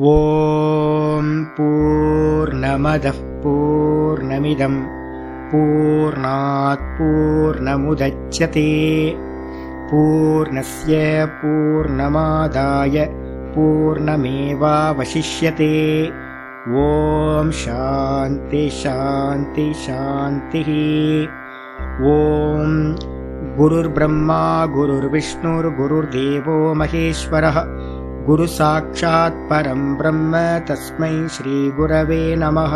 ॐ पूर्णमदः पूर्णमिदम् पूर्णात् पूर्णमुदच्यते पूर्णस्य पूर्णमादाय पूर्णमेवावशिष्यते। ॐ शान्ति शान्ति शान्तिः। ॐ गुरुर्ब्रह्मा गुरुर्विष्णुर्गुरुर्देवो महेश्वरः गुरुसाक्षात् परम् ब्रह्म तस्मै श्रीगुरवे नमः।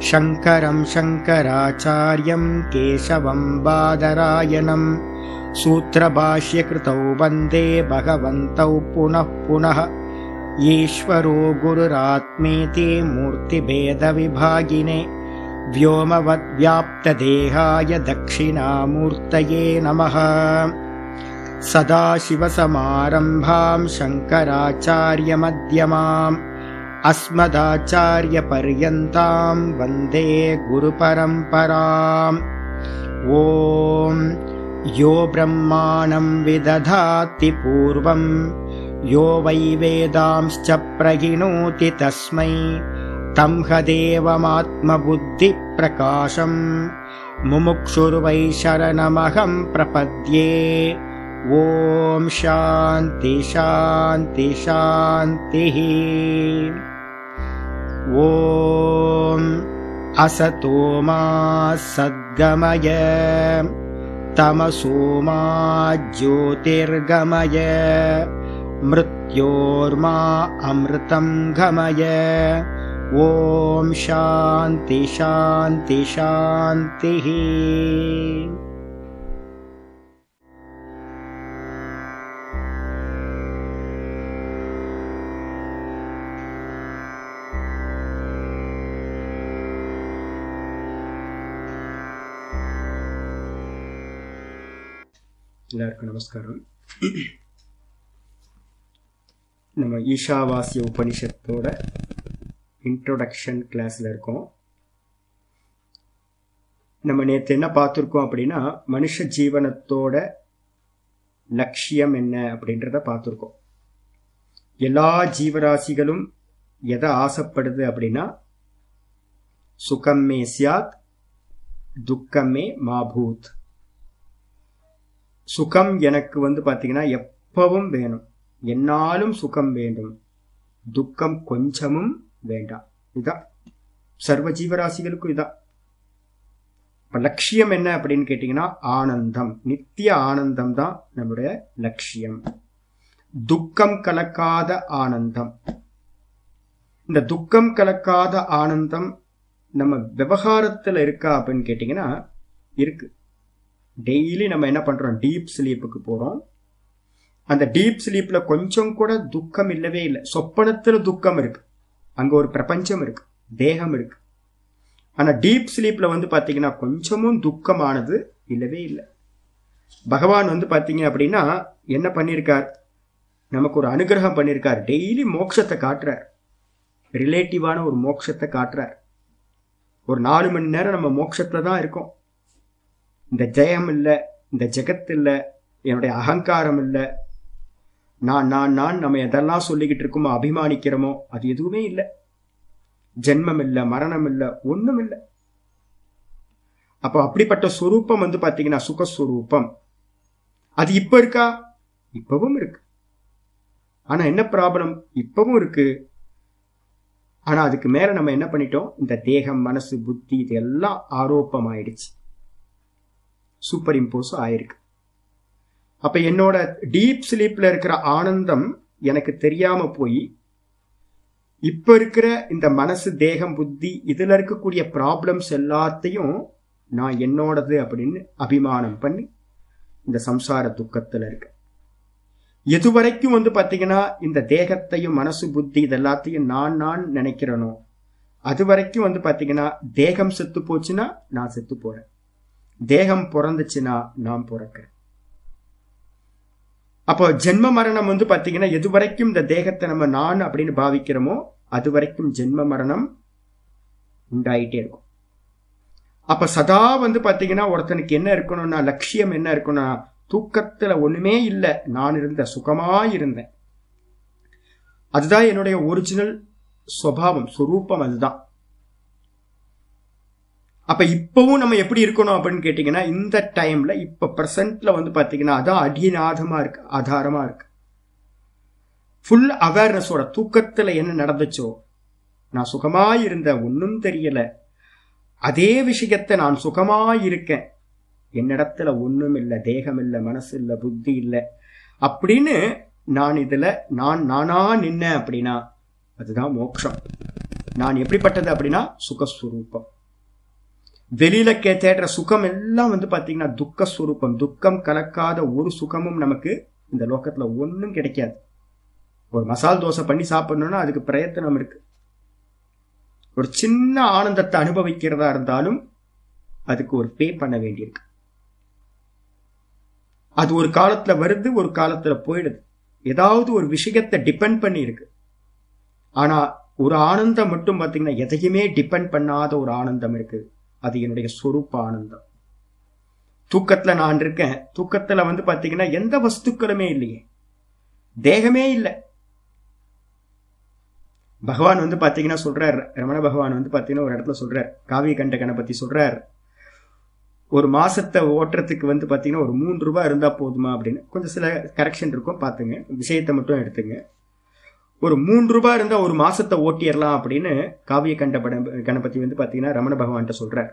शङ्करम् शङ्कराचार्यम् केशवम् बादरायणम् सूत्रभाष्यकृतौ वन्दे भगवन्तौ पुनः पुनः। ईश्वरो गुरुरात्मेति मूर्तिभेदविभागिने व्योमवद्व्याप्तदेहाय दक्षिणामूर्तये नमः सदाशिवसमारम्भाम् शङ्कराचार्यमध्यमाम् अस्मदाचार्यपर्यन्ताम् वन्दे गुरुपरम्पराम्। ॐ यो ब्रह्माणम् विदधाति पूर्वम् यो वै वेदांश्च प्रहिणोति तस्मै तं ह देवमात्मबुद्धिप्रकाशम् मुमुक्षुर्वै शरणमहम् प्रपद्ये ॐ शान्ति शान्ति शान्तिः। ॐ असतो मा सद्गमय तमसो मा ज्योतिर्गमय मृत्योर्मा अमृतम् गमय। ॐ शान्ति शान्ति शान्तिः எல்லாருக்கும் நமஸ்காரம் நம்ம ஈஷாவாசிய உபனிஷத்தோட இன்ட்ரோடக்ஷன் கிளாஸில் இருக்கோம் நம்ம நேற்று என்ன பார்த்துருக்கோம் அப்படின்னா மனுஷ ஜீவனத்தோட லட்சியம் என்ன அப்படின்றத பார்த்துருக்கோம் எல்லா ஜீவராசிகளும் எதை ஆசைப்படுது அப்படின்னா சுகம்மே சியாத் துக்கமே மாபூத் சுகம் எனக்கு வந்து பார்த்தீங்கன்னா எப்பவும் வேணும். என்னாலும் சுகம் வேண்டும். துக்கம் கொஞ்சமும் வேண்டாம். இதான் சர்வ ஜீவராசிகளுக்கும் இதான் இப்போ லட்சியம் என்ன அப்படின்னு கேட்டிங்கன்னா ஆனந்தம். நித்திய ஆனந்தம் தான் நம்முடைய லட்சியம். துக்கம் கலக்காத ஆனந்தம். இந்த துக்கம் கலக்காத ஆனந்தம் நம்ம விவகாரத்தில் இருக்கா அப்படின்னு கேட்டிங்கன்னா இருக்கு. டெய்லி நம்ம என்ன பண்றோம்? டீப் ஸ்லீப்புக்கு போறோம். அந்த டீப் ஸ்லீப்ல கொஞ்சம் கூட துக்கம் இல்லவே இல்லை. சொப்பனத்துல துக்கம் இருக்கு. அங்க ஒரு பிரபஞ்சம் இருக்கு. தேகம் இருக்கு. ஆனா டீப் ஸ்லீப்ல வந்து பாத்தீங்கன்னா கொஞ்சமும் துக்கமானது இல்லவே இல்லை. பகவான் வந்து பாத்தீங்க அப்படின்னா என்ன பண்ணியிருக்கார் நமக்கு ஒரு அனுகிரகம் பண்ணியிருக்கார் டெய்லி மோட்சத்தை காட்டுறார். ரிலேட்டிவான ஒரு மோட்சத்தை காட்டுறார். ஒரு நாலு மணி நேரம் நம்ம மோட்சத்துல தான் இருக்கோம். இந்த ஜெயம் இல்லை இந்த ஜெகத் இல்லை என்னுடைய அகங்காரம் இல்லை. நான் நான் நான் நம்ம எதெல்லாம் சொல்லிக்கிட்டு இருக்கோமோ அபிமானிக்கிறோமோ அது எதுவுமே இல்லை. ஜென்மம் இல்லை மரணம் இல்லை ஒன்றும் இல்லை. அப்போ அப்படிப்பட்ட சுரூப்பம் வந்து பார்த்தீங்கன்னா சுகஸ்வரூபம். அது இப்போ இருக்கா? இப்பவும் இருக்கு. ஆனால் என்ன ப்ராப்ளம்? இப்பவும் இருக்கு. ஆனால் அதுக்கு மேலே நம்ம என்ன பண்ணிட்டோம்? இந்த தேகம் மனசு புத்தி இது எல்லாம் ஆரோப்பம் ஆயிடுச்சு சூப்பர் இம்போஸ் ஆயிருக்கு. அப்ப என்னோட டீப் ஸ்லீப்ல இருக்கிற ஆனந்தம் எனக்கு தெரியாம போய் இப்ப இருக்கிற இந்த மனசு தேகம் புத்தி இதுல இருக்கக்கூடிய ப்ராப்ளம்ஸ் எல்லாத்தையும் நான் என்னோடது அப்படின்னு அபிமானம் பண்ணி இந்த சம்சார துக்கத்துல இருக்க எது வரைக்கும் வந்து பாத்தீங்கன்னா இந்த தேகத்தையும் மனசு புத்தி இது எல்லாத்தையும் நான் நான் நினைக்கிறனோ அது வரைக்கும் வந்து பாத்தீங்கன்னா தேகம் செத்து போச்சுன்னா நான் செத்து போறேன். தேகம் பிறந்துச்சுன்னா நான் பிறக்கிறேன். அப்போ ஜென்ம மரணம் வந்து பாத்தீங்கன்னா எது வரைக்கும் இந்த தேகத்தை நம்ம நான் அப்படின்னு பாவிக்கிறோமோ அது வரைக்கும் ஜென்ம மரணம் உண்டாயிட்டே இருக்கும். அப்ப சதா வந்து பாத்தீங்கன்னா ஒருத்தனுக்கு என்ன இருக்கணும்னா லட்சியம் என்ன இருக்கணும்னா தூக்கத்துல ஒண்ணுமே இல்லை. நான் இருந்த சுகமா இருந்தேன். அதுதான் என்னுடைய ஒரிஜினல் சுவாவம் சுரூபம் அதுதான். அப்ப இப்பவும் நம்ம எப்படி இருக்கணும் அப்படின்னு கேட்டீங்கன்னா இந்த டைம்ல இப்ப பிரசன்ட்ல வந்து பாத்தீங்கன்னா அதான் அடிநாதமா இருக்கு ஆதாரமா இருக்கு. ஃபுல் அவேர்னஸோட தூக்கத்துல என்ன நடந்துச்சோ நான் சுகமாயிருந்த ஒன்னும் தெரியல. அதே விஷயத்தை நான் சுகமாயிருக்கேன் என்னிடத்துல ஒன்றும் இல்லை தேகம் இல்லை மனசு இல்லை புத்தி இல்லை. அப்படின்னு நான் இதில் நான் நானா நின்னேன் அப்படின்னா அதுதான் மோட்சம் நான் எப்படிப்பட்டது அப்படின்னா சுகஸ்வரூபம். வெளியில கே தேடுற சுகம் எல்லாம் வந்து பாத்தீங்கன்னா துக்கஸ்வரூபம் துக்கம் கலக்காத ஒரு சுகமும் நமக்கு இந்த லோகத்துல ஒன்றும் கிடைக்காது. ஒரு மசால் தோசை பண்ணி சாப்பிடணும்னா அதுக்கு பிரயத்தனம் இருக்கு. ஒரு சின்ன ஆனந்தத்தை அனுபவிக்கிறதா இருந்தாலும் அதுக்கு ஒரு பே பண்ண வேண்டியிருக்கு. அது ஒரு காலத்துல வருது ஒரு காலத்துல போயிடுது. ஏதாவது ஒரு விஷயத்தை டிபெண்ட் பண்ணி இருக்கு. ஆனா ஒரு ஆனந்தம் மட்டும் பாத்தீங்கன்னா எதையுமே டிபெண்ட் பண்ணாத ஒரு ஆனந்தம் இருக்கு. அது என்னுடைய சொரூப்ப ஆனந்தம் தூக்கத்துல நான் இருக்கேன் தூக்கத்துல வந்து பாத்தீங்கன்னா எந்த வஸ்துக்களுமே இல்லையே. தேகமே இல்லை. பகவான் வந்து பாத்தீங்கன்னா சொல்றார் ரமண பகவான் வந்து பாத்தீங்கன்னா ஒரு இடத்துல சொல்றார் காவிய கண்டகனை பத்தி சொல்றார். ஒரு மாசத்தை ஓட்டுறதுக்கு வந்து பாத்தீங்கன்னா ஒரு மூன்று ரூபாய் இருந்தா போதுமா அப்படின்னு. கொஞ்சம் சில கரெக்ஷன் இருக்கும் பாத்துங்க விஷயத்தை மட்டும் எடுத்துங்க. ஒரு மூன்று ரூபாய் இருந்தா ஒரு மாசத்தை ஓட்டிடலாம் அப்படின்னு காவிய கண்ட கணபதி வந்து பாத்தீங்கன்னா ரமண பகவான்கிட்ட சொல்றார்.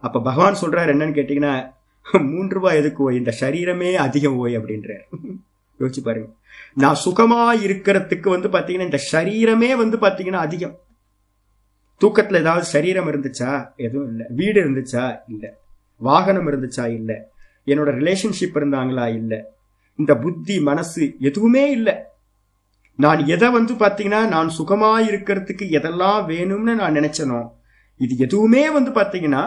அப்ப பகவான் சொல்றாரு என்னன்னு கேட்டீங்கன்னா மூன்று ரூபாய் எதுக்கு ஓய்? இந்த சரீரமே அதிகம் ஓய் அப்படின்றார். யோசிச்சு பாருங்க. நான் சுகமா இருக்கிறதுக்கு வந்து பாத்தீங்கன்னா இந்த சரீரமே வந்து பாத்தீங்கன்னா அதிகம். தூக்கத்துல ஏதாவது சரீரம் இருந்துச்சா? எதுவும் இல்லை. வீடு இருந்துச்சா? இல்லை. வாகனம் இருந்துச்சா? இல்லை. என்னோட ரிலேஷன்ஷிப் இருந்தாங்களா? இல்லை. இந்த புத்தி மனசு எதுவுமே இல்லை. நான் எதை வந்து பார்த்தீங்கன்னா நான் சுகமாக இருக்கிறதுக்கு எதெல்லாம் வேணும்னு நான் நினைச்சனோ இது எதுவுமே வந்து பார்த்தீங்கன்னா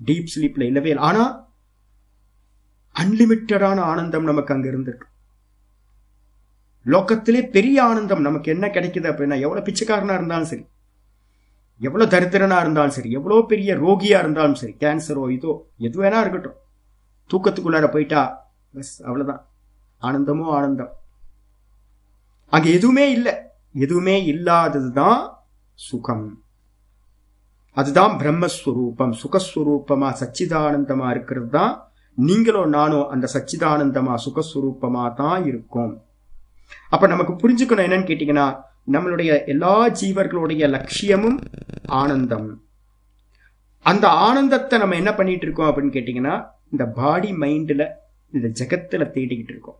டீப் ஸ்லீப்ல இல்லவே இல்லை. ஆனால் அன்லிமிட்டடான ஆனந்தம் நமக்கு அங்கே இருந்திருக்கு லோக்கத்திலே பெரிய ஆனந்தம் நமக்கு என்ன கிடைக்குது அப்படின்னா எவ்வளோ பிச்சைக்காரனாக இருந்தாலும் சரி எவ்வளோ தரித்திரனாக இருந்தாலும் சரி எவ்வளோ பெரிய ரோகியாக இருந்தாலும் சரி கேன்சரோ இதோ எது வேணா இருக்கட்டும். தூக்கத்துக்குள்ளார போயிட்டா பஸ் அவ்வளோதான் ஆனந்தமோ ஆனந்தம். அங்க எதுவுமே இல்லை. எதுவுமே இல்லாதது தான் சுகம். அதுதான் பிரம்மஸ்வரூபம். சுகஸ்வரூபமா சச்சிதானந்தமா இருக்கிறது தான் நீங்களோ நானோ அந்த சச்சிதானந்தமா சுகஸ்வரூபமா தான் இருக்கும். அப்ப நமக்கு புரிஞ்சுக்கணும் என்னன்னு கேட்டீங்கன்னா நம்மளுடைய எல்லா ஜீவர்களுடைய லட்சியமும் ஆனந்தம். அந்த ஆனந்தத்தை நம்ம என்ன பண்ணிட்டு இருக்கோம் அப்படின்னு கேட்டீங்கன்னா இந்த பாடி மைண்ட்ல இந்த ஜெகத்துல தேடிக்கிட்டு இருக்கோம்.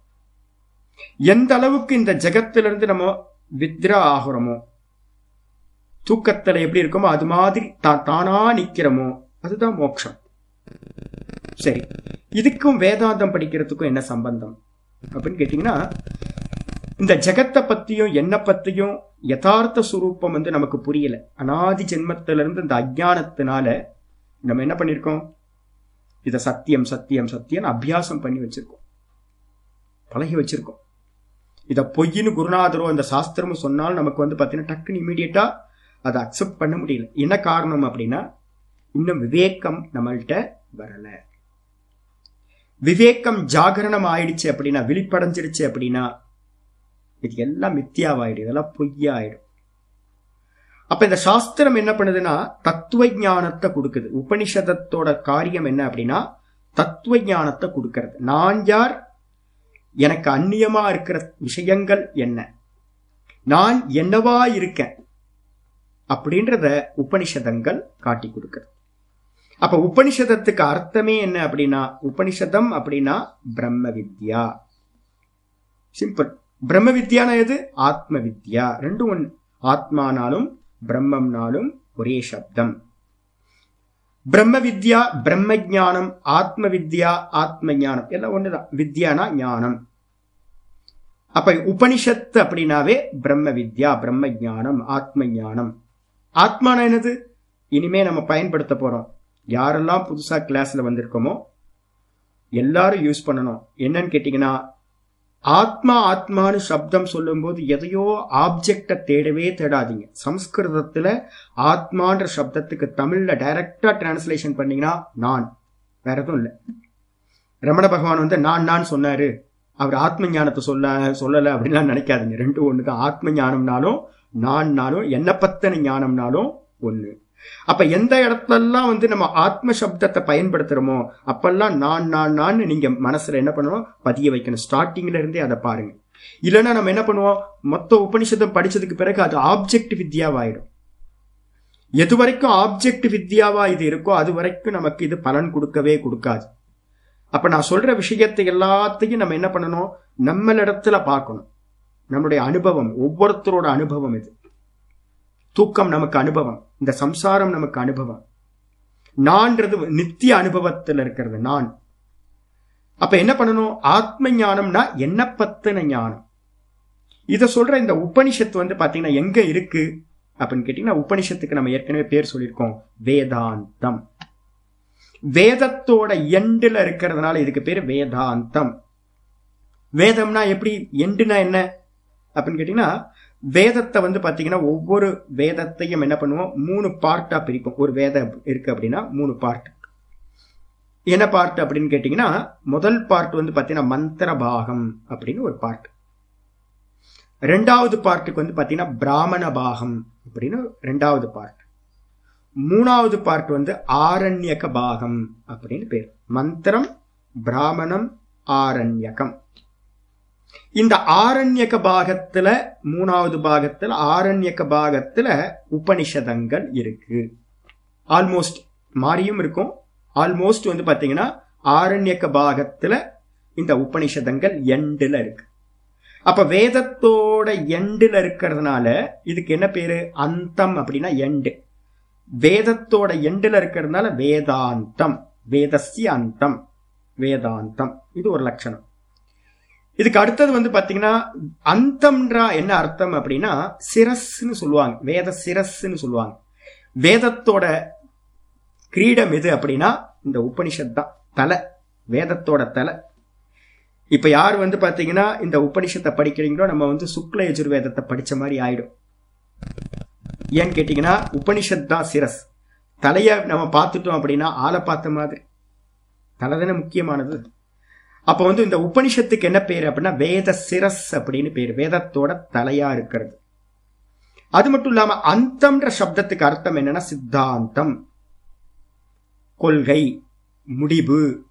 எந்த அளவுக்கு இந்த ஜெகத்திலிருந்து நம்ம வித்ரா ஆகிறோமோ தூக்கத்துல எப்படி இருக்கோமோ அது மாதிரி தா தானா நிக்கிறோமோ அதுதான் மோட்சம். சரி. இதுக்கும் வேதாந்தம் படிக்கிறதுக்கும் என்ன சம்பந்தம்? அப்படின்னு கேட்டீங்கன்னா இந்த ஜெகத்தை பத்தியும் என்ன பத்தியும் யதார்த்த சுரூபம் வந்து நமக்கு புரியல. அனாதி ஜென்மத்திலிருந்து இந்த அஜானத்தினால நம்ம என்ன பண்ணிருக்கோம் இத சத்தியம் சத்தியம் சத்தியம் அபியாசம் பண்ணி வச்சிருக்கோம். பழகி வச்சிருக்கோம். இதை பொய்ன்னு குருநாதரோ அந்த சாஸ்திரமும் சொன்னால் நமக்கு வந்து பார்த்தீங்கன்னா டக்குன்னு இமீடியட்டா அதை அக்செப்ட் பண்ண முடியல. என்ன காரணம் அப்படின்னா இன்னும் விவேகம் நம்மள்கிட்ட வரல. விவேகம் ஜாகரணம் ஆயிடுச்சு அப்படின்னா விழிப்படைஞ்சிருச்சு அப்படின்னா இது எல்லாம் மித்தியாவாயிடும். இதெல்லாம் பொய்யாயிடும். அப்ப இந்த சாஸ்திரம் என்ன பண்ணுதுன்னா தத்துவ ஞானத்தை கொடுக்குது. உபனிஷதத்தோட காரியம் என்ன அப்படின்னா தத்துவ ஞானத்தை கொடுக்கறது. நான் யார் எனக்கு அந்நியமா இருக்கிற விஷயங்கள் என்ன? நான் என்னவா இருக்கேன்? அப்படின்றத உபனிஷதங்கள் காட்டி கொடுக்கிறது. அப்ப உபனிஷதத்துக்கு அர்த்தமே என்ன அப்படின்னா உபனிஷதம் அப்படின்னா பிரம்ம வித்யா சிம்பிள் பிரம்ம வித்யானா எது? ஆத்ம வித்யா ரெண்டும் ஒன்று ஆத்மானாலும் பிரம்மம்னாலும் ஒரே சப்தம். பிரம்ம வித்யா பிரம்ம ஜானம் ஆத்ம வித்யா ஆத்ம ஞானம் எல்லாம் ஒண்ணுதான். வித்யானா ஞானம். அப்ப உபனிஷத்து அப்படின்னாவே பிரம்ம வித்யா பிரம்ம ஜானம் ஆத்ம ஞானம் ஆத்மான என்னது? இனிமே நம்ம பயன்படுத்த போறோம். யாரெல்லாம் புதுசா கிளாஸ்ல வந்திருக்கோமோ எல்லாரும் யூஸ் பண்ணணும். என்னன்னு கேட்டீங்கன்னா ஆத்மா ஆத்மானு சப்தம் சொல்லும்போது எதையோ ஆப்ஜெக்டை தேடவே தேடாதீங்க. சம்ஸ்கிருதத்துல ஆத்மான்ற சப்தத்துக்கு தமிழ்ல டைரக்டா டிரான்ஸ்லேஷன் பண்ணீங்கன்னா நான். வேற எதுவும் இல்லை. ரமண பகவான் வந்து நான் நான் சொன்னாரு. அவர் ஆத்ம ஞானத்தை சொல்ல சொல்லலை அப்படின்லாம் நினைக்காதீங்க. ரெண்டும் ஒன்று தான் ஆத்ம ஞானம்னாலும் நான்னாலும் என்ன பத்தன ஞானம்னாலும் ஒன்று அப்ப எந்த இடத்துலலாம் வந்து நம்ம ஆத்ம சப்தத்தை பயன்படுத்துறோமோ அப்பெல்லாம் நான் நான் நான் நீங்க மனசுல என்ன பண்ணணும்? பதிய வைக்கணும். ஸ்டார்டிங்ல இருந்தே அதை பாருங்க. இல்லைன்னா நம்ம என்ன பண்ணுவோம்? மொத்த உபனிஷதம் படிச்சதுக்கு பிறகு அது ஆப்ஜெக்ட் வித்யாவாயிடும். எது வரைக்கும் ஆப்ஜெக்ட் வித்யாவா இது இருக்கோ அது வரைக்கும் நமக்கு இது பலன் கொடுக்கவே கொடுக்காது. அப்ப நான் சொல்ற விஷயத்தை எல்லாத்தையும் நம்ம என்ன பண்ணணும்? நம்மளிடத்துல பார்க்கணும். நம்மளுடைய அனுபவம் ஒவ்வொருத்தரோட அனுபவம் இது. தூக்கம் நமக்கு அனுபவம். இந்த சம்சாரம் நமக்கு அனுபவம். நான்றது நித்திய அனுபவத்தில் இருக்கிறது நான். அப்ப என்ன பண்ணணும்? ஆத்ம ஞானம்னா என்ன பத்தின ஞானம்? இதை சொல்ற இந்த உபனிஷத்து வந்து பாத்தீங்கன்னா எங்க இருக்கு? அப்படின்னு கேட்டீங்கன்னா உபனிஷத்துக்கு நம்ம ஏற்கனவே பேர் சொல்லியிருக்கோம். வேதாந்தம். வேதத்தோட எண்டுல இருக்கிறதுனால இதுக்கு பேர் வேதாந்தம். வேதம்னா எப்படி? எண்டுனா என்ன? அப்படின்னு கேட்டீங்கன்னா வேதத்தை வந்து பாத்தீங்கன்னா ஒவ்வொரு வேதத்தையும் என்ன பண்ணுவோம்? மூணு பார்ட்டா பிரிப்போம். ஒரு வேதம் இருக்கு அப்படின்னா மூணு பார்ட் என்ன பார்ட் அப்படின்னு கேட்டீங்கன்னா முதல் பார்ட் வந்து பாத்தீங்கன்னா மந்திர பாகம் அப்படின்னு ஒரு பார்ட் ரெண்டாவது பார்ட்டுக்கு வந்து பாத்தீங்கன்னா பிராமண பாகம் அப்படின்னு ரெண்டாவது பார்ட் மூணாவது பார்ட் வந்து ஆரண்யக பாகம் அப்படின்னு பேர். மந்திரம் பிராமணம் ஆரண்யகம். இந்த ஆரண்யக பாகத்துல மூணாவது பாகத்துல ஆரண்யக பாகத்துல உபனிஷதங்கள் இருக்கு. ஆல்மோஸ்ட் மாறியும் இருக்கும். ஆல்மோஸ்ட் வந்து பாத்தீங்கன்னா ஆரண்யக பாகத்துல இந்த உபனிஷதங்கள் எண்டுல இருக்கு. அப்ப வேதத்தோட எண்டுல இருக்கிறதுனால இதுக்கு என்ன பேரு? அந்தம் அப்படின்னா எண்டு வேதத்தோட எண்டில் இருக்கிறதுனால வேதாந்தம் வேதஸ்ய அந்தம் வேதாந்தம். இது ஒரு லட்சணம். இதுக்கு அடுத்தது வந்து பாத்தீங்கன்னா அந்தம்ன்றா என்ன அர்த்தம் அப்படின்னா சிரஸ்ன்னு சொல்லுவாங்க. வேத சிரஸ்ன்னு சொல்லுவாங்க. வேதத்தோட கிரீடம் எது அப்படின்னா இந்த உபனிஷத் தான். தலை. வேதத்தோட தலை. இப்ப யார் வந்து பாத்தீங்கன்னா இந்த உபனிஷத்தை படிக்கிறீங்களோ நம்ம வந்து சுக்ல யஜுர்வேதத்தை படிச்ச மாதிரி ஆயிடும். ஏன்னு கேட்டிங்கன்னா உபனிஷத் தான் சிரஸ். தலையை நம்ம பார்த்துட்டோம் அப்படின்னா ஆளை பார்த்த மாதிரி. தலை தானே முக்கியமானது. அப்போ வந்து இந்த உபனிஷத்துக்கு என்ன பேர் அப்படின்னா வேத சிரஸ் அப்படின்னு பேர். வேதத்தோட தலையா இருக்கிறது. அது மட்டும் இல்லாம அந்தம்ன்ற சப்தத்துக்கு அர்த்தம் என்னன்னா சித்தாந்தம். கொள்கை முடிவு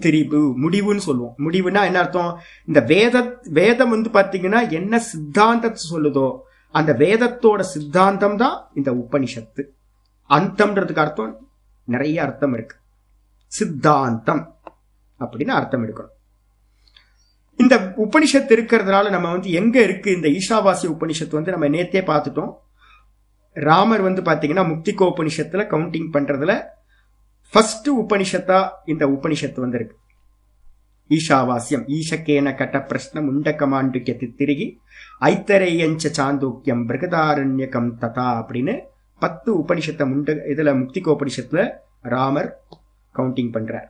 திரிபு முடிவுன்னு சொல்லுவோம். முடிவுனா என்ன அர்த்தம்? இந்த வேத வேதம் வந்து பார்த்தீங்கன்னா என்ன சித்தாந்தத்தை சொல்லுதோ அந்த வேதத்தோட சித்தாந்தம் தான் இந்த உபனிஷத்து. அந்தம்ன்றதுக்கு அர்த்தம் நிறைய அர்த்தம் இருக்கு. சித்தாந்தம் அப்படின்னு அர்த்தம் எடுக்கணும். இந்த உபனிஷத்து இருக்கிறதுனால நம்ம வந்து எங்க இருக்கு? இந்த ஈஷாவாசி உபனிஷத்து வந்து நம்ம நேத்தே பார்த்துட்டோம். ராமர் வந்து பாத்தீங்கன்னா முக்திகோ உபனிஷத்துல கவுண்டிங் பண்றதுல ஃபர்ஸ்ட் உபனிஷத்தா இந்த உபனிஷத்து வந்திருக்கு. ஈஷாவாசியம். ஈஷக்கேன கட்ட பிரஷ்ன முண்டகமாண்டுக்கியத்து திருகி ஐத்தரேயஞ்ச சாந்தோக்கியம் பிரகதாரண்யகம் ததா அப்படின்னு பத்து உபனிஷத்தை முண்ட இதுல முக்திகோபனிஷத்துல ராமர் கவுண்டிங் பண்றார்.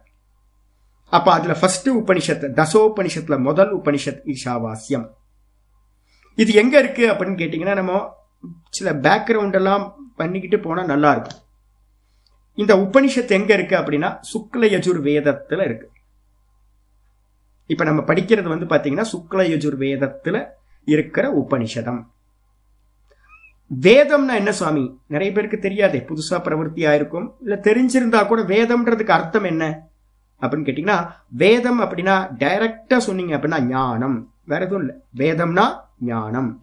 அப்ப அதுல ஃபர்ஸ்ட் உபனிஷத் தசோபனிஷத்துல முதல் உபனிஷத் ஈஷாவாஸ்யம் இது எங்க இருக்கு அப்படின்னு கேட்டீங்கன்னா நம்ம சில பேக்ரவுண்ட் எல்லாம் பண்ணிக்கிட்டு போனா நல்லா இருக்கும். இந்த உபனிஷத் எங்க இருக்கு அப்படின்னா சுக்ல யஜுர் வேதத்துல இருக்கு. இப்ப நம்ம படிக்கிறது வந்து பாத்தீங்கன்னா சுக்ல வேதத்தில் இருக்கிற உபனிஷதம். வேதம்னா என்ன சுவாமி? நிறைய பேருக்கு தெரியாதே புதுசா பிரவருத்தி ஆயிருக்கும் இல்ல தெரிஞ்சிருந்தா கூட வேதம்ன்றதுக்கு அர்த்தம் என்ன? அப்படின்னு கேட்டீங்கன்னா வேதம் அப்படின்னா டைரக்டா சொன்னீங்க அப்படின்னா ஞானம். வேற எதுவும் இல்லை. வேதம்னா ஞானம்.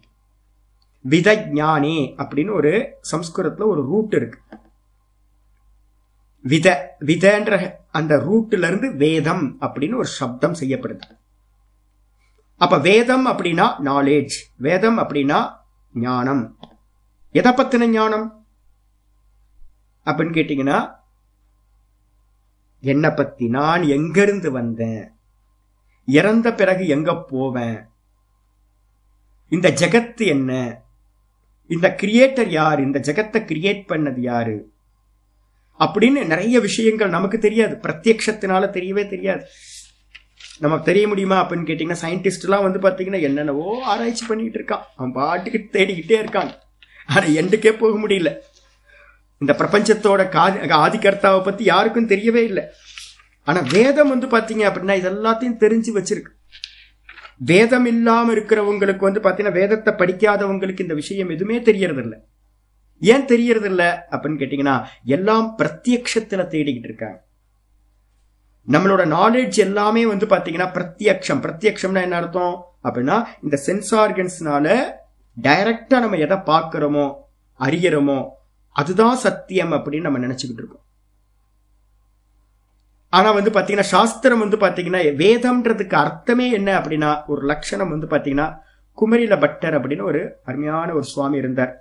வித ஞானே அப்படின்னு ஒரு சம்ஸ்கிருதத்துல ஒரு ரூட் இருக்கு. வித விதன்ற அந்த ரூட்ல இருந்து வேதம் அப்படின்னு ஒரு சப்தம் செய்யப்படுது. அப்ப வேதம் அப்படின்னா நாலேஜ் வேதம் அப்படின்னா ஞானம். எதை பத்தின ஞானம்? அப்படின்னு கேட்டீங்கன்னா என்னை பத்தி நான் எங்கிருந்து வந்தேன்? இறந்த பிறகு எங்க போவேன்? இந்த ஜெகத்து என்ன? இந்த கிரியேட்டர் யார்? இந்த ஜெகத்தை கிரியேட் பண்ணது யாரு? அப்படின்னு நிறைய விஷயங்கள் நமக்கு தெரியாது. பிரத்யக்ஷத்தினால தெரியவே தெரியாது. நமக்கு தெரிய முடியுமா அப்படின்னு கேட்டிங்கன்னா சயின்டிஸ்ட் எல்லாம் வந்து பார்த்தீங்கன்னா என்னென்னவோ ஆராய்ச்சி பண்ணிட்டு இருக்கான். அவன் பாட்டுக்கு தேடிக்கிட்டே இருக்கான். ஆனால் எண்டுக்கே போக முடியல. இந்த பிரபஞ்சத்தோட ஆதிகர்த்தாவை பற்றி யாருக்கும் தெரியவே இல்லை. ஆனால் வேதம் வந்து பார்த்தீங்க அப்படின்னா இது எல்லாத்தையும் தெரிஞ்சு வச்சிருக்கு. வேதம் இல்லாமல் இருக்கிறவங்களுக்கு வந்து பார்த்தீங்கன்னா வேதத்தை படிக்காதவங்களுக்கு இந்த விஷயம் எதுவுமே தெரியறதில்லை. ஏன் தெரியறது இல்லை அப்படின்னு கேட்டீங்கன்னா எல்லாம் பிரத்யக்ஷத்துல தேடிக்கிட்டு இருக்காங்க. நம்மளோட நாலேஜ் எல்லாமே வந்து பாத்தீங்கன்னா பிரத்யக்ஷம். பிரத்யக்ஷம்னா என்ன அர்த்தம்? அப்படின்னா இந்த சென்ஸ் ஆர்கன்ஸ்னால டைரக்டா நம்ம எதை பார்க்கிறோமோ அறியறோமோ அதுதான் சத்தியம் அப்படின்னு நம்ம நினைச்சுக்கிட்டு இருக்கோம். ஆனா வந்து பாத்தீங்கன்னா சாஸ்திரம் வந்து பாத்தீங்கன்னா வேதம்ன்றதுக்கு அர்த்தமே என்ன அப்படின்னா ஒரு லட்சணம் வந்து பாத்தீங்கன்னா குமரில பட்டர் அப்படின்னு ஒரு அருமையான ஒரு சுவாமி இருந்தார்.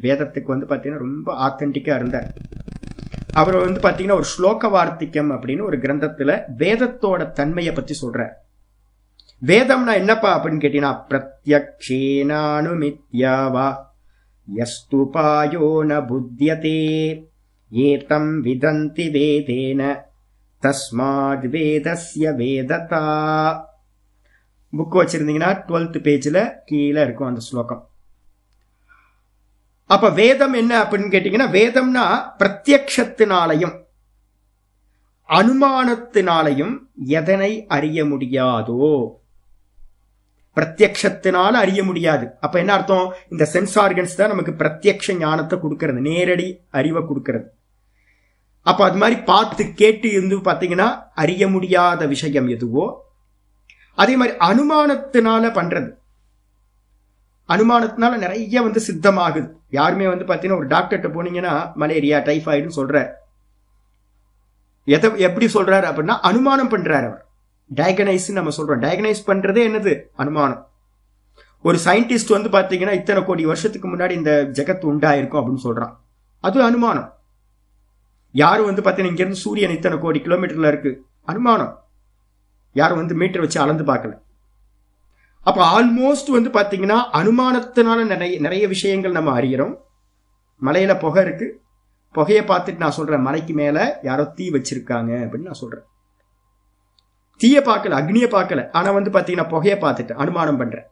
வேதத்துக்கு வந்து பார்த்தீங்கன்னா ரொம்ப ஆத்தென்டிக்காக இருந்தார். அவர் வந்து பார்த்தீங்கன்னா ஒரு ஸ்லோக வார்த்திக்கம் அப்படின்னு ஒரு கிரந்தத்தில் வேதத்தோட தன்மையை பற்றி சொல்கிறார் வேதம்னா என்னப்பா அப்படின்னு கேட்டீங்கன்னா பிரத்யக்ஷேனானுமித்யாவா யஸ்துபாயோ ந புத்தியதே ஏதம் விதந்தி வேதேன தஸ்மாத் வேதஸ்ய வேததா. புக் வச்சிருந்தீங்கன்னா டுவெல்த் பேஜில் கீழே இருக்கும் அந்த ஸ்லோகம். அப்ப வேதம் என்ன அப்படின்னு கேட்டீங்கன்னா வேதம்னா பிரத்யக்ஷத்தினாலையும் அனுமானத்தினாலையும் எதனை அறிய முடியாதோ. பிரத்யக்ஷத்தினால அறிய முடியாது. அப்ப என்ன அர்த்தம்? இந்த சென்ஸ் ஆர்கன்ஸ் தான் நமக்கு பிரத்யக்ஷ ஞானத்தை கொடுக்கறது நேரடி அறிவை கொடுக்கறது. அப்ப அது மாதிரி பார்த்து கேட்டு இருந்து பாத்தீங்கன்னா அறிய முடியாத விஷயம் எதுவோ அதே மாதிரி அனுமானத்தினால பண்றது. அனுமானத்தினால நிறைய வந்து சித்தமாகுது. யாருமே வந்து பார்த்தீங்கன்னா ஒரு டாக்டர்கிட்ட போனீங்கன்னா மலேரியா டைஃபாய்டுன்னு சொல்ற எதை எப்படி சொல்றாரு அப்படின்னா அனுமானம் பண்றாரு அவர். டயகனைஸ் நம்ம சொல்றோம். டயகனைஸ் பண்றதே என்னது? அனுமானம். ஒரு சயின்டிஸ்ட் வந்து பார்த்தீங்கன்னா இத்தனை கோடி வருஷத்துக்கு முன்னாடி இந்த ஜெகத் உண்டாயிருக்கும் அப்படின்னு சொல்றான். அது அனுமானம். யாரும் வந்து பார்த்தீங்கன்னா இங்கேருந்து சூரியன் இத்தனை கோடி கிலோமீட்டர்ல இருக்கு? அனுமானம். யாரும் வந்து மீட்டர் வச்சு அளந்து பார்க்கல. அப்ப ஆல்மோஸ்ட் வந்து பாத்தீங்கன்னா அனுமானத்தினால நிறைய நிறைய விஷயங்கள் நம்ம அறிகிறோம். மலையில புகை இருக்கு. புகையை பார்த்துட்டு நான் சொல்றேன் மலைக்கு மேல யாரோ தீ வச்சிருக்காங்க அப்படின்னு நான் சொல்றேன். தீய பார்க்கல அக்னியை பார்க்கல. ஆனா வந்து பாத்தீங்கன்னா புகையை பார்த்துட்டு அனுமானம் பண்றேன்.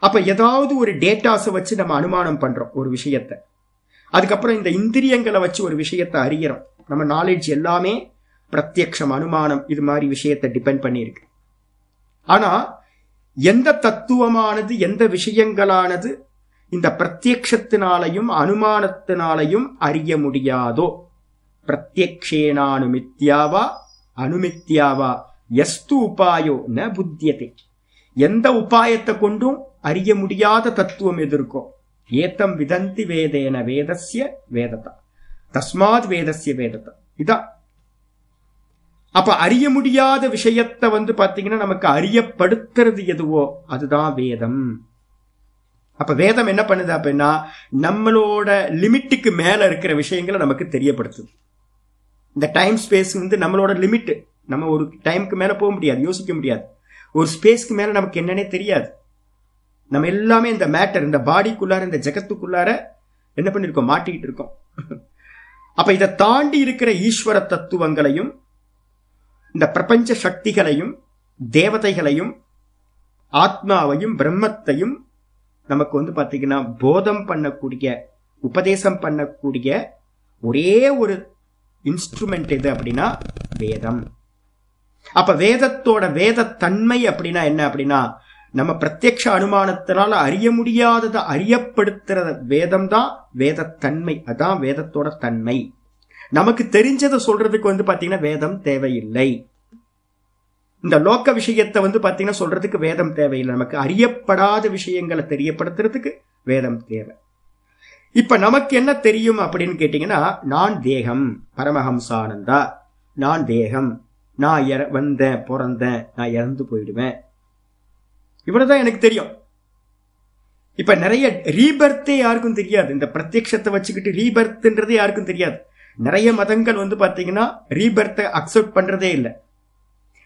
அப்ப ஏதாவது ஒரு டேட்டாஸை வச்சு நம்ம அனுமானம் பண்றோம் ஒரு விஷயத்த. அதுக்கப்புறம் இந்த இந்திரியங்களை வச்சு ஒரு விஷயத்த அறிகிறோம். நம்ம நாலேஜ் எல்லாமே பிரத்யக்ஷம் அனுமானம் இது மாதிரி விஷயத்தை டிபெண்ட் பண்ணியிருக்கு. ஆனா எந்த தத்துவமானது எந்த விஷயங்களானது இந்த பிரத்யக்ஷத்தினாலையும் அனுமானத்தினாலையும் அறிய முடியாதோ? பிரத்யக்ஷேனானுமித்யாவா அனுமித்யாவா? எஸ்து உபாயோ ந புத்தியத்தை எந்த உபாயத்தை கொண்டும் அறிய முடியாத தத்துவம் எது இருக்கோ? ஏத்தம் விதந்தி வேதேன வேதஸ்ய வேததா. தஸ்மாத் வேதஸ்ய வேததா. இதான். அப்ப அறிய முடியாத விஷயத்த வந்து பாத்தீங்கன்னா நமக்கு அறியப்படுத்துறது எதுவோ அதுதான் வேதம். அப்ப வேதம் என்ன பண்ணுது அப்படின்னா நம்மளோட லிமிட்டுக்கு மேல இருக்கிற விஷயங்களை நமக்கு தெரியப்படுத்துது. இந்த டைம் ஸ்பேஸ் வந்து நம்மளோட லிமிட். நம்ம ஒரு டைமுக்கு மேல போக முடியாது யோசிக்க முடியாது. ஒரு ஸ்பேஸ்க்கு மேல நமக்கு என்னன்னே தெரியாது. நம்ம எல்லாமே இந்த மேட்டர் இந்த பாடிக்குள்ளார இந்த ஜெகத்துக்குள்ளார என்ன பண்ணிருக்கோம்? மாட்டிக்கிட்டு இருக்கோம். அப்ப இதை தாண்டி இருக்கிற ஈஸ்வர தத்துவங்களையும் இந்த பிரபஞ்ச சக்திகளையும் தேவதைகளையும் ஆத்மாவையும் பிரம்மத்தையும் நமக்கு வந்து பார்த்தீங்கன்னா போதம் பண்ணக்கூடிய உபதேசம் பண்ணக்கூடிய ஒரே ஒரு இன்ஸ்ட்ருமெண்ட் எது அப்படின்னா வேதம். அப்ப வேதத்தோட வேத தன்மை அப்படின்னா என்ன அப்படின்னா நம்ம பிரத்யக்ஷ அனுமானத்தினால அறிய முடியாததை அறியப்படுத்துற வேதம் தான் வேதத்தன்மை. அதான் வேதத்தோட தன்மை. நமக்கு தெரிஞ்சதை சொல்றதுக்கு வந்து பாத்தீங்கன்னா வேதம் தேவையில்லை. இந்த லோக்க விஷயத்தை வந்து பாத்தீங்கன்னா சொல்றதுக்கு வேதம் தேவையில்லை. நமக்கு அறியப்படாத விஷயங்களை தெரியப்படுத்துறதுக்கு வேதம் தேவை. இப்ப நமக்கு என்ன தெரியும் அப்படின்னு கேட்டீங்கன்னா நான் தேகம் பரமஹம்சானந்தா. நான் தேகம். நான் இற வந்தேன் பிறந்தேன் நான் இறந்து போயிடுவேன். இவ்வளவுதான் எனக்கு தெரியும். இப்ப நிறைய ரீபர்த்தே யாருக்கும் தெரியாது. இந்த பிரத்யக்ஷத்தை வச்சுக்கிட்டு ரீபர்த்ன்றது யாருக்கும் தெரியாது. நிறைய மதங்கள் வந்து பார்த்தீங்கன்னா ரீபர்த்தை அக்செப்ட் பண்ணுறதே இல்லை.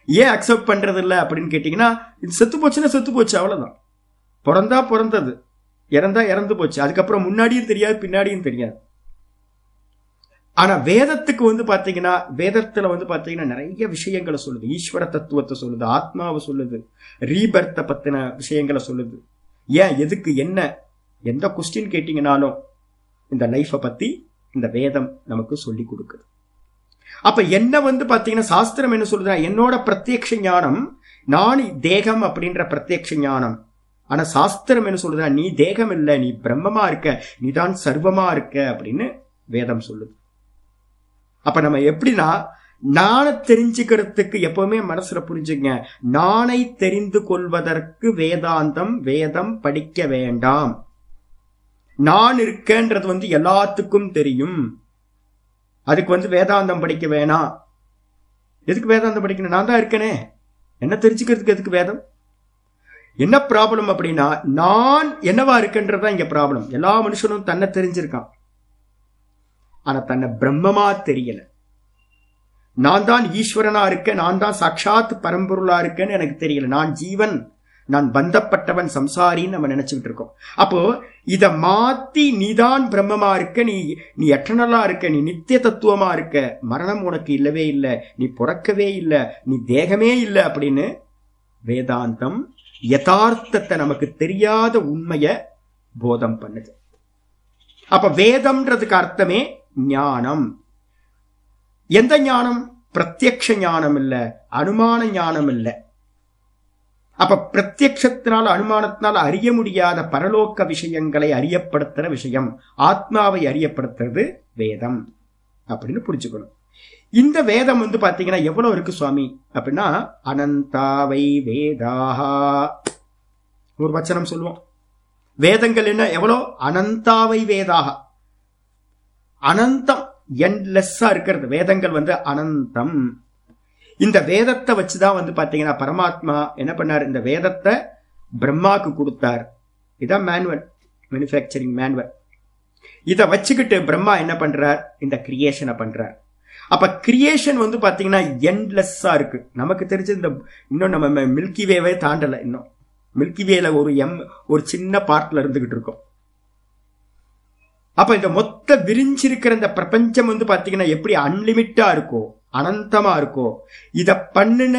ஏன் அக்செப்ட் பண்ணுறது இல்லை அப்படின்னு கேட்டிங்கன்னா இது செத்து போச்சுன்னா செத்து போச்சு அவ்வளோதான் பிறந்தா பிறந்தது. இறந்தா இறந்து போச்சு. அதுக்கப்புறம் முன்னாடியும் தெரியாது பின்னாடியும் தெரியாது. ஆனால் வேதத்துக்கு வந்து பார்த்தீங்கன்னா வேதத்தில் வந்து பார்த்தீங்கன்னா நிறைய விஷயங்களை சொல்லுது. ஈஸ்வர தத்துவத்தை சொல்லுது ஆத்மாவை சொல்லுது ரீபர்த்தை பற்றின விஷயங்களை சொல்லுது. ஏன் எதுக்கு என்ன எந்த கொஸ்டின் கேட்டிங்கனாலும் இந்த லைஃப்பை பற்றி இந்த வேதம் நமக்கு சொல்லி கொடுக்குது. அப்ப என்ன வந்து பாத்தீங்கன்னா சாஸ்திரம் என்ன சொல்லுதுன்னா என்னோட பிரத்யக்ஷ ஞானம் நான் தேகம் அப்படின்ற பிரத்யக்ஷ ஞானம். ஆனா சாஸ்திரம் என்ன சொல்லுதுன்னா நீ தேகம் இல்லை நீ பிரம்மமா இருக்க நீ தான் சர்வமா இருக்க அப்படின்னு வேதம் சொல்லுது. அப்ப நம்ம எப்படின்னா நானை தெரிஞ்சுக்கிறதுக்கு எப்பவுமே மனசுல புரிஞ்சுங்க நானை தெரிந்து கொள்வதற்கு வேதாந்தம் வேதம் படிக்க வேண்டாம். நான் இருக்கேன்றது வந்து எல்லாத்துக்கும் தெரியும். அதுக்கு வந்து வேதாந்தம் படிக்க வேணாம் எதுக்கு வேதாந்தம் படிக்கணும்? நான் தான் இருக்கனே. என்ன தெரிஞ்சுக்கிறதுக்கு எதுக்கு வேதம்? என்ன ப்ராப்ளம் அப்படின்னா நான் என்னவா இருக்குன்றதுதான் இங்க ப்ராப்ளம் எல்லா மனுஷனும் தன்னை தெரிஞ்சிருக்கான். ஆனா தன்னை பிரம்மமா தெரியல. நான் தான் ஈஸ்வரனா இருக்கேன் நான் தான் சாட்சாத் பரம்பொருளா இருக்கேன்னு எனக்கு தெரியல. நான் ஜீவன் நான் பந்தப்பட்டவன் சம்சாரின்னு நம்ம நினைச்சுக்கிட்டு இருக்கோம். அப்போ இத மாத்தி நீதான் பிரம்மமா இருக்க நீ நீ எட்டனலா இருக்க நீ நித்திய தத்துவமா இருக்க மரணம் உனக்கு இல்லவே இல்லை நீ பிறக்கவே இல்லை நீ தேகமே இல்லை அப்படின்னு வேதாந்தம் யதார்த்தத்தை நமக்கு தெரியாத உண்மைய போதம் பண்ணுது. அப்ப வேதம்ன்றதுக்கு அர்த்தமே ஞானம். எந்த ஞானம்? பிரத்யக்ஷ ஞானம் இல்லை அனுமான ஞானம் இல்லை. அப்ப பிரத்யக்ஷத்தினால் அனுமானத்தினால் அறிய முடியாத பரலோக்க விஷயங்களை அறியப்படுத்துற விஷயம். ஆத்மாவை அறியப்படுத்துறது வேதம். அப்படின்னு புரிஞ்சுக்கணும். இந்த வேதம் வந்து பாத்தீங்கன்னா எவ்வளவு இருக்கு சுவாமி? அப்படின்னா அனந்தாவை வேதாகா ஒரு வச்சனம் சொல்லுவோம். வேதங்கள் என்ன? எவ்வளோ? அனந்தாவை வேதாக அனந்தம் என்லெஸ்ஸா இருக்கிறது. வேதங்கள் வந்து அனந்தம். இந்த வேதத்தை வச்சுதான் வந்து பாத்தீங்கன்னா பரமாத்மா என்ன பண்ணார்? இந்த வேதத்தை பிரம்மாக்கு கொடுத்தார். இதான் மேனுவல் மேனுஃபேக்சரிங் மேனுவல் இதை வச்சுக்கிட்டு பிரம்மா என்ன பண்றார்? இந்த கிரியேஷனை பண்றார். அப்ப கிரியேஷன் வந்து பாத்தீங்கன்னா என்லெஸ்ஸா இருக்கு. நமக்கு தெரிஞ்ச இந்த இன்னும் நம்ம மில்கி வேவே தாண்டல இன்னும். மில்கி வேல ஒரு எம் ஒரு சின்ன பார்ட்ல இருந்துகிட்டு இருக்கோம். அப்ப இந்த மொத்த விரிஞ்சிருக்கிற இந்த பிரபஞ்சம் வந்து பாத்தீங்கன்னா எப்படி அன்லிமிட்டா இருக்கோ அனந்தமா இருக்கோ? இத பண்ணின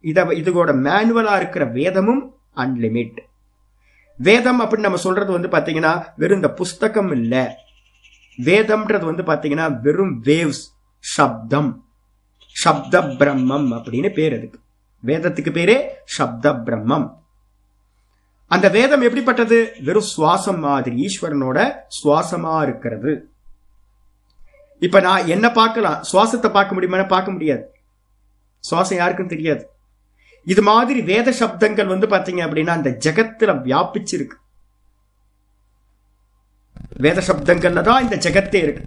இத இதோட மேனுவலா இருக்கிற வேதமும் அன்லிமிட் வேதம் அப்படின்னு நம்ம சொல்றது வந்து பாத்தீங்கன்னா வெறும் இந்த புஸ்தகம் இல்ல. வேதம்ன்றது வந்து பாத்தீங்கன்னா வெறும் வேவ்ஸ் சப்தம். சப்த பிரம்மம் அப்படின்னு பேர் அதுக்கு. வேதத்துக்கு பேரே சப்த பிரம்மம் அந்த வேதம் எப்படிப்பட்டது? வெறும் சுவாசம் மாதிரி ஈஸ்வரனோட சுவாசமா இருக்கிறது. இப்ப நான் என்ன பார்க்கலாம்? சுவாசத்தை பார்க்க முடியுமா பார்க்க முடியாது. சுவாசம் யாருக்கும் தெரியாது. இது மாதிரி வேத சப்தங்கள் வந்து பாத்தீங்க அப்படின்னா அந்த ஜெகத்துல வியாபிச்சிருக்கு. வேத சப்தங்கள்ல தான் இந்த ஜெகத்தே இருக்கு.